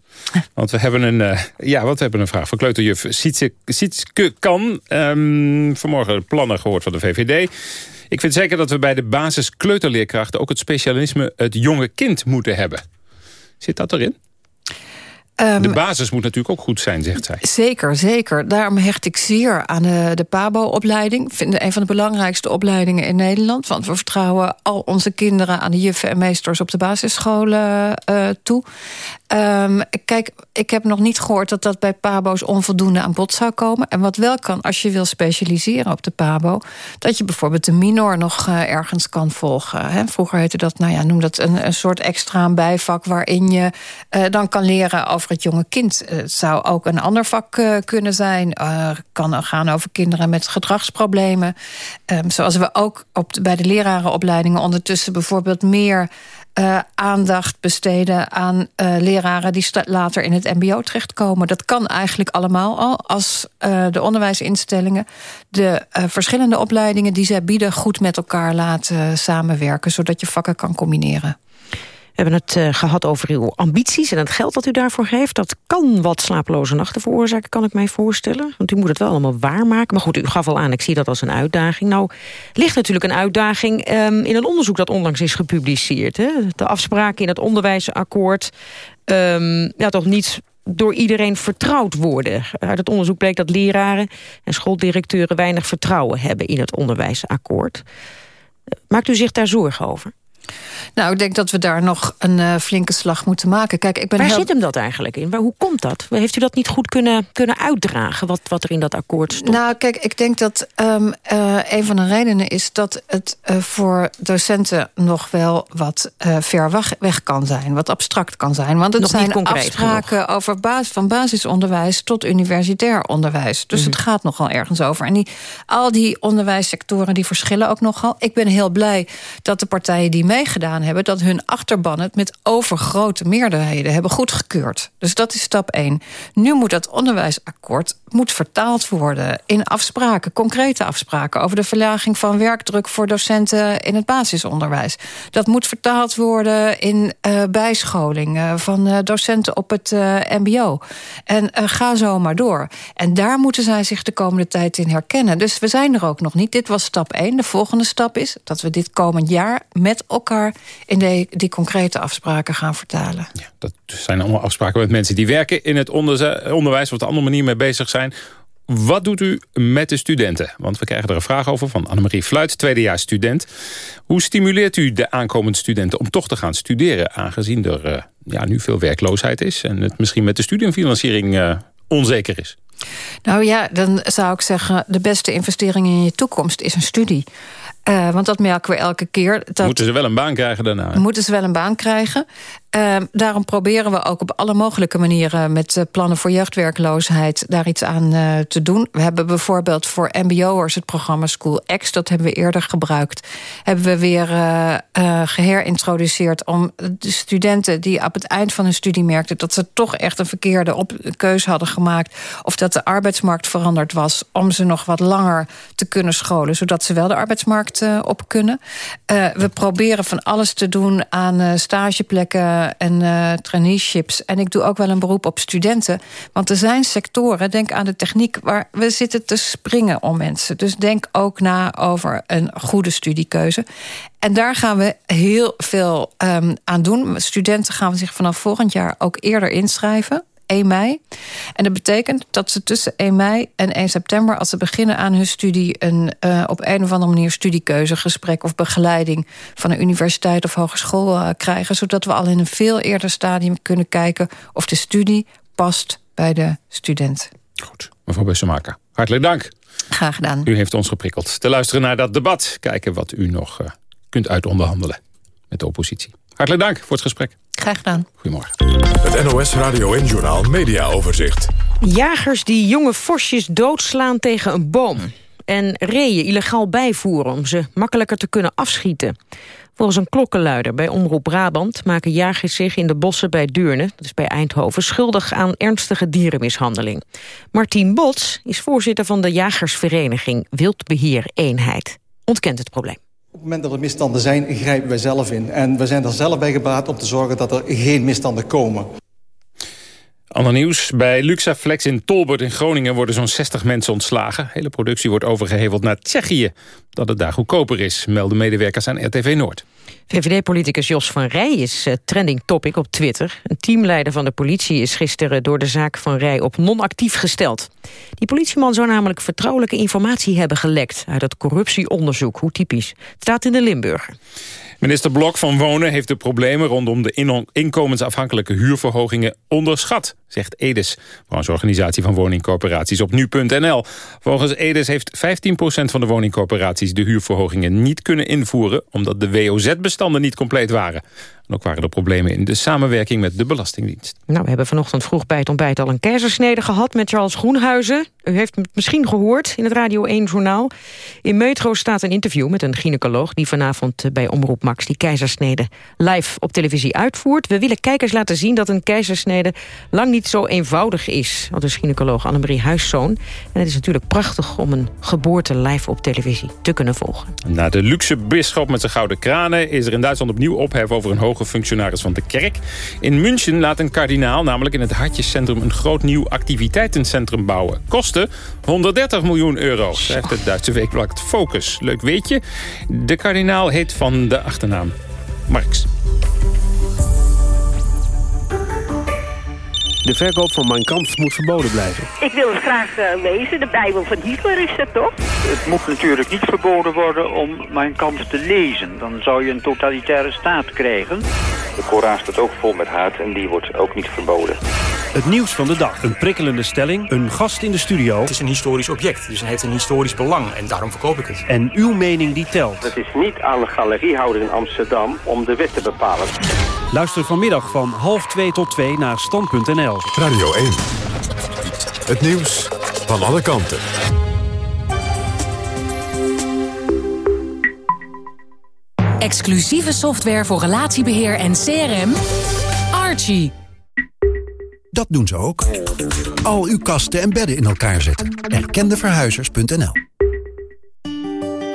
[SPEAKER 2] Want we hebben een, uh, ja, want we hebben een vraag van kleuterjuf Sietske, Sietske Kan. Um, vanmorgen plannen gehoord van de VVD. Ik vind zeker dat we bij de basis kleuterleerkrachten... ook het specialisme het jonge kind moeten hebben. Zit dat erin?
[SPEAKER 41] Um,
[SPEAKER 2] de basis moet natuurlijk ook goed zijn, zegt zij.
[SPEAKER 41] Zeker, zeker. Daarom hecht ik zeer aan de, de PABO-opleiding. Vind het een van de belangrijkste opleidingen in Nederland. Want we vertrouwen al onze kinderen aan de juffen en meesters op de basisscholen uh, toe. Um, kijk, ik heb nog niet gehoord dat dat bij PABO's onvoldoende aan bod zou komen. En wat wel kan, als je wil specialiseren op de PABO... dat je bijvoorbeeld de minor nog uh, ergens kan volgen. Hè? Vroeger heette dat, nou ja, noem dat een, een soort extra bijvak... waarin je uh, dan kan leren over het jonge kind. Het zou ook een ander vak uh, kunnen zijn. Het kan gaan over kinderen met gedragsproblemen. Um, zoals we ook op bij de lerarenopleidingen ondertussen bijvoorbeeld meer... Aandacht besteden aan leraren die later in het mbo terechtkomen. Dat kan eigenlijk allemaal al als de onderwijsinstellingen... de verschillende opleidingen die zij bieden goed met elkaar laten samenwerken... zodat je vakken kan combineren.
[SPEAKER 3] We hebben het uh, gehad over uw ambities en het geld dat u daarvoor geeft. Dat kan wat slapeloze nachten veroorzaken, kan ik mij voorstellen. Want u moet het wel allemaal waarmaken. Maar goed, u gaf al aan, ik zie dat als een uitdaging. Nou, ligt natuurlijk een uitdaging um, in een onderzoek dat onlangs is gepubliceerd. Hè? De afspraken in het onderwijsakkoord, um, ja, toch niet door iedereen vertrouwd worden. Uit het onderzoek bleek dat leraren en schooldirecteuren weinig vertrouwen hebben in het onderwijsakkoord. Maakt u zich daar zorgen over?
[SPEAKER 41] Nou, ik denk dat we daar nog een uh, flinke slag moeten maken. Kijk, ik ben
[SPEAKER 3] Waar
[SPEAKER 41] heel...
[SPEAKER 3] zit hem dat eigenlijk in? Hoe komt dat? Heeft u dat niet goed kunnen, kunnen uitdragen, wat, wat er in dat akkoord stond?
[SPEAKER 41] Nou, kijk, ik denk dat um, uh, een van de redenen is... dat het uh, voor docenten nog wel wat ver weg kan zijn. Wat abstract kan zijn. Want het
[SPEAKER 3] nog
[SPEAKER 41] zijn
[SPEAKER 3] afspraken
[SPEAKER 41] genoeg. over basis, van basisonderwijs tot universitair onderwijs. Dus mm -hmm. het gaat nogal ergens over. En die, al die onderwijssectoren die verschillen ook nogal. Ik ben heel blij dat de partijen die meegedaan hebben... dat hun achterban het met overgrote meerderheden hebben goedgekeurd. Dus dat is stap 1. Nu moet dat onderwijsakkoord moet vertaald worden in afspraken, concrete afspraken... over de verlaging van werkdruk voor docenten in het basisonderwijs. Dat moet vertaald worden in uh, bijscholing uh, van uh, docenten op het mbo. En ga zo maar door. En daar moeten zij zich de komende tijd in herkennen. Dus we zijn er ook nog niet. Dit was stap 1. De volgende stap is dat we dit komend jaar met elkaar in die concrete afspraken gaan vertalen.
[SPEAKER 2] Dat zijn allemaal afspraken met mensen die werken in het onderwijs... of op een andere manier mee bezig zijn. Wat doet u met de studenten? Want we krijgen er een vraag over van Annemarie Fluit, tweedejaars student. Hoe stimuleert u de aankomende studenten om toch te gaan studeren... aangezien er uh, ja, nu veel werkloosheid is... en het misschien met de studiefinanciering uh, onzeker is?
[SPEAKER 41] Nou ja, dan zou ik zeggen... de beste investering in je toekomst is een studie. Uh, want dat merken we elke keer. Dat
[SPEAKER 2] moeten ze wel een baan krijgen daarna?
[SPEAKER 41] Moeten ze wel een baan krijgen. Uh, daarom proberen we ook op alle mogelijke manieren... met uh, plannen voor jeugdwerkloosheid daar iets aan te doen. We hebben bijvoorbeeld voor mbo'ers het programma School X... dat hebben we eerder gebruikt. Hebben we weer geherintroduceerd om de studenten... die op het eind van hun studie merkten... dat ze toch echt een verkeerde op keuze hadden gemaakt... of dat de arbeidsmarkt veranderd was... om ze nog wat langer te kunnen scholen... zodat ze wel de arbeidsmarkt op kunnen. we proberen van alles te doen aan stageplekken en traineeships. En ik doe ook wel een beroep op studenten. Want er zijn sectoren, denk aan de techniek... waar we zitten te springen om mensen. Dus denk ook na over een goede studiekeuze. En daar gaan we heel veel um, aan doen. Studenten gaan zich vanaf volgend jaar ook eerder inschrijven. 1 mei. En dat betekent dat ze tussen 1 mei en 1 september... als ze beginnen aan hun studie... een uh, op een of andere manier studiekeuzegesprek... of begeleiding van een universiteit of hogeschool uh, krijgen... zodat we al in een veel eerder stadium kunnen kijken... of de studie past bij de student.
[SPEAKER 2] Goed, mevrouw Bussemaker, hartelijk dank.
[SPEAKER 41] Graag gedaan.
[SPEAKER 2] U heeft ons geprikkeld te luisteren naar dat debat. Kijken wat u nog uh, kunt uitonderhandelen met de oppositie. Hartelijk dank voor het gesprek.
[SPEAKER 41] Graag gedaan.
[SPEAKER 2] Goedemorgen.
[SPEAKER 1] Het NOS Radio en Journaal Media Overzicht.
[SPEAKER 3] Jagers die jonge vosjes doodslaan tegen een boom. En reeën illegaal bijvoeren om ze makkelijker te kunnen afschieten. Volgens een klokkenluider bij Omroep Brabant... maken jagers zich in de bossen bij Deurne, dat is bij Eindhoven... schuldig aan ernstige dierenmishandeling. Martien Bots is voorzitter van de jagersvereniging Wildbeheer Eenheid. Ontkent het probleem.
[SPEAKER 42] Op het moment dat er misstanden zijn, grijpen wij zelf in. En we zijn er zelf bij gebaat om te zorgen dat er geen misstanden komen.
[SPEAKER 2] Ander nieuws. Bij Luxaflex in Tolbert in Groningen worden zo'n 60 mensen ontslagen. Hele productie wordt overgeheveld naar Tsjechië. Dat het daar goedkoper is, melden medewerkers aan RTV Noord.
[SPEAKER 3] VVD-politicus Jos van Rij is uh, trending topic op Twitter. Een teamleider van de politie is gisteren door de zaak van Rij op non-actief gesteld. Die politieman zou namelijk vertrouwelijke informatie hebben gelekt... uit het corruptieonderzoek, hoe typisch. Het staat in de Limburger.
[SPEAKER 2] Minister Blok van Wonen heeft de problemen rondom de inkomensafhankelijke huurverhogingen onderschat, zegt Edes, brancheorganisatie van woningcorporaties op nu.nl. Volgens Edes heeft 15% van de woningcorporaties de huurverhogingen niet kunnen invoeren, omdat de WOZ-bestanden niet compleet waren. En ook waren er problemen in de samenwerking met de Belastingdienst.
[SPEAKER 3] Nou, we hebben vanochtend vroeg bij het ontbijt al een keizersnede gehad met Charles Groenhuizen. U heeft het misschien gehoord in het Radio 1-journaal. In Metro staat een interview met een gynaecoloog... die vanavond bij Omroep Max die keizersnede live op televisie uitvoert. We willen kijkers laten zien dat een keizersnede lang niet zo eenvoudig is. Al dus gynaecoloog Annemarie Huiszoon. En het is natuurlijk prachtig om een geboorte live op televisie te kunnen volgen.
[SPEAKER 2] Na de luxe bisschop met zijn gouden kranen... is er in Duitsland opnieuw ophef over een hoge functionaris van de kerk. In München laat een kardinaal namelijk in het Hartjescentrum... een groot nieuw activiteitencentrum bouwen. Kosten 130 miljoen euro, schrijft het Duitse weekblad Focus. Leuk weetje. De kardinaal heet van de achternaam Marx.
[SPEAKER 43] De verkoop van Mein Kampf moet verboden blijven.
[SPEAKER 44] Ik wil het graag uh, lezen. De Bijbel van Hitler is dat toch?
[SPEAKER 45] Het moet natuurlijk niet verboden worden om Mein Kampf te lezen. Dan zou je een totalitaire staat krijgen.
[SPEAKER 46] De Koran staat ook vol met haat en die wordt ook niet verboden.
[SPEAKER 43] Het nieuws van de dag. Een prikkelende stelling. Een gast in de studio.
[SPEAKER 47] Het is een historisch object, dus het heeft een historisch belang. En daarom verkoop ik het.
[SPEAKER 43] En uw mening die telt.
[SPEAKER 46] Het is niet aan de galeriehouder in Amsterdam om de wet te bepalen.
[SPEAKER 43] Luister vanmiddag van half 2 tot 2 naar stand.nl.
[SPEAKER 1] Radio 1. Het nieuws van alle kanten.
[SPEAKER 29] Exclusieve software voor relatiebeheer en CRM. Archie.
[SPEAKER 35] Dat doen ze ook. Al uw kasten en bedden in elkaar zetten. Erkendeverhuizers.nl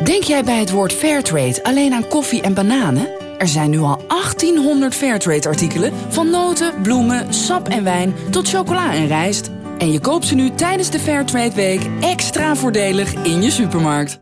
[SPEAKER 48] Denk jij bij het woord Fairtrade alleen aan koffie en bananen? Er zijn nu al 1800 Fairtrade-artikelen... van noten, bloemen, sap en wijn tot chocola en rijst. En je koopt ze nu tijdens de Fairtrade Week extra voordelig in je supermarkt.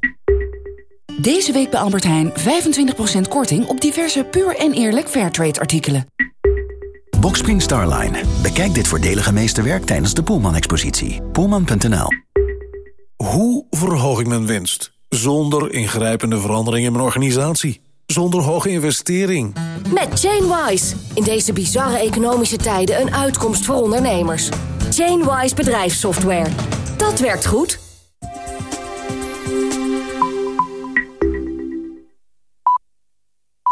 [SPEAKER 12] Deze week bij Albert Heijn 25% korting op diverse puur en eerlijk Fairtrade artikelen.
[SPEAKER 35] Boxspring Starline. Bekijk dit voordelige meesterwerk tijdens de Poelman-expositie. Poelman.nl
[SPEAKER 49] Hoe verhoog ik mijn winst? Zonder ingrijpende verandering in mijn organisatie. Zonder hoge investering.
[SPEAKER 29] Met Chainwise. In deze bizarre economische tijden een uitkomst voor ondernemers. Chainwise bedrijfssoftware. Dat werkt goed.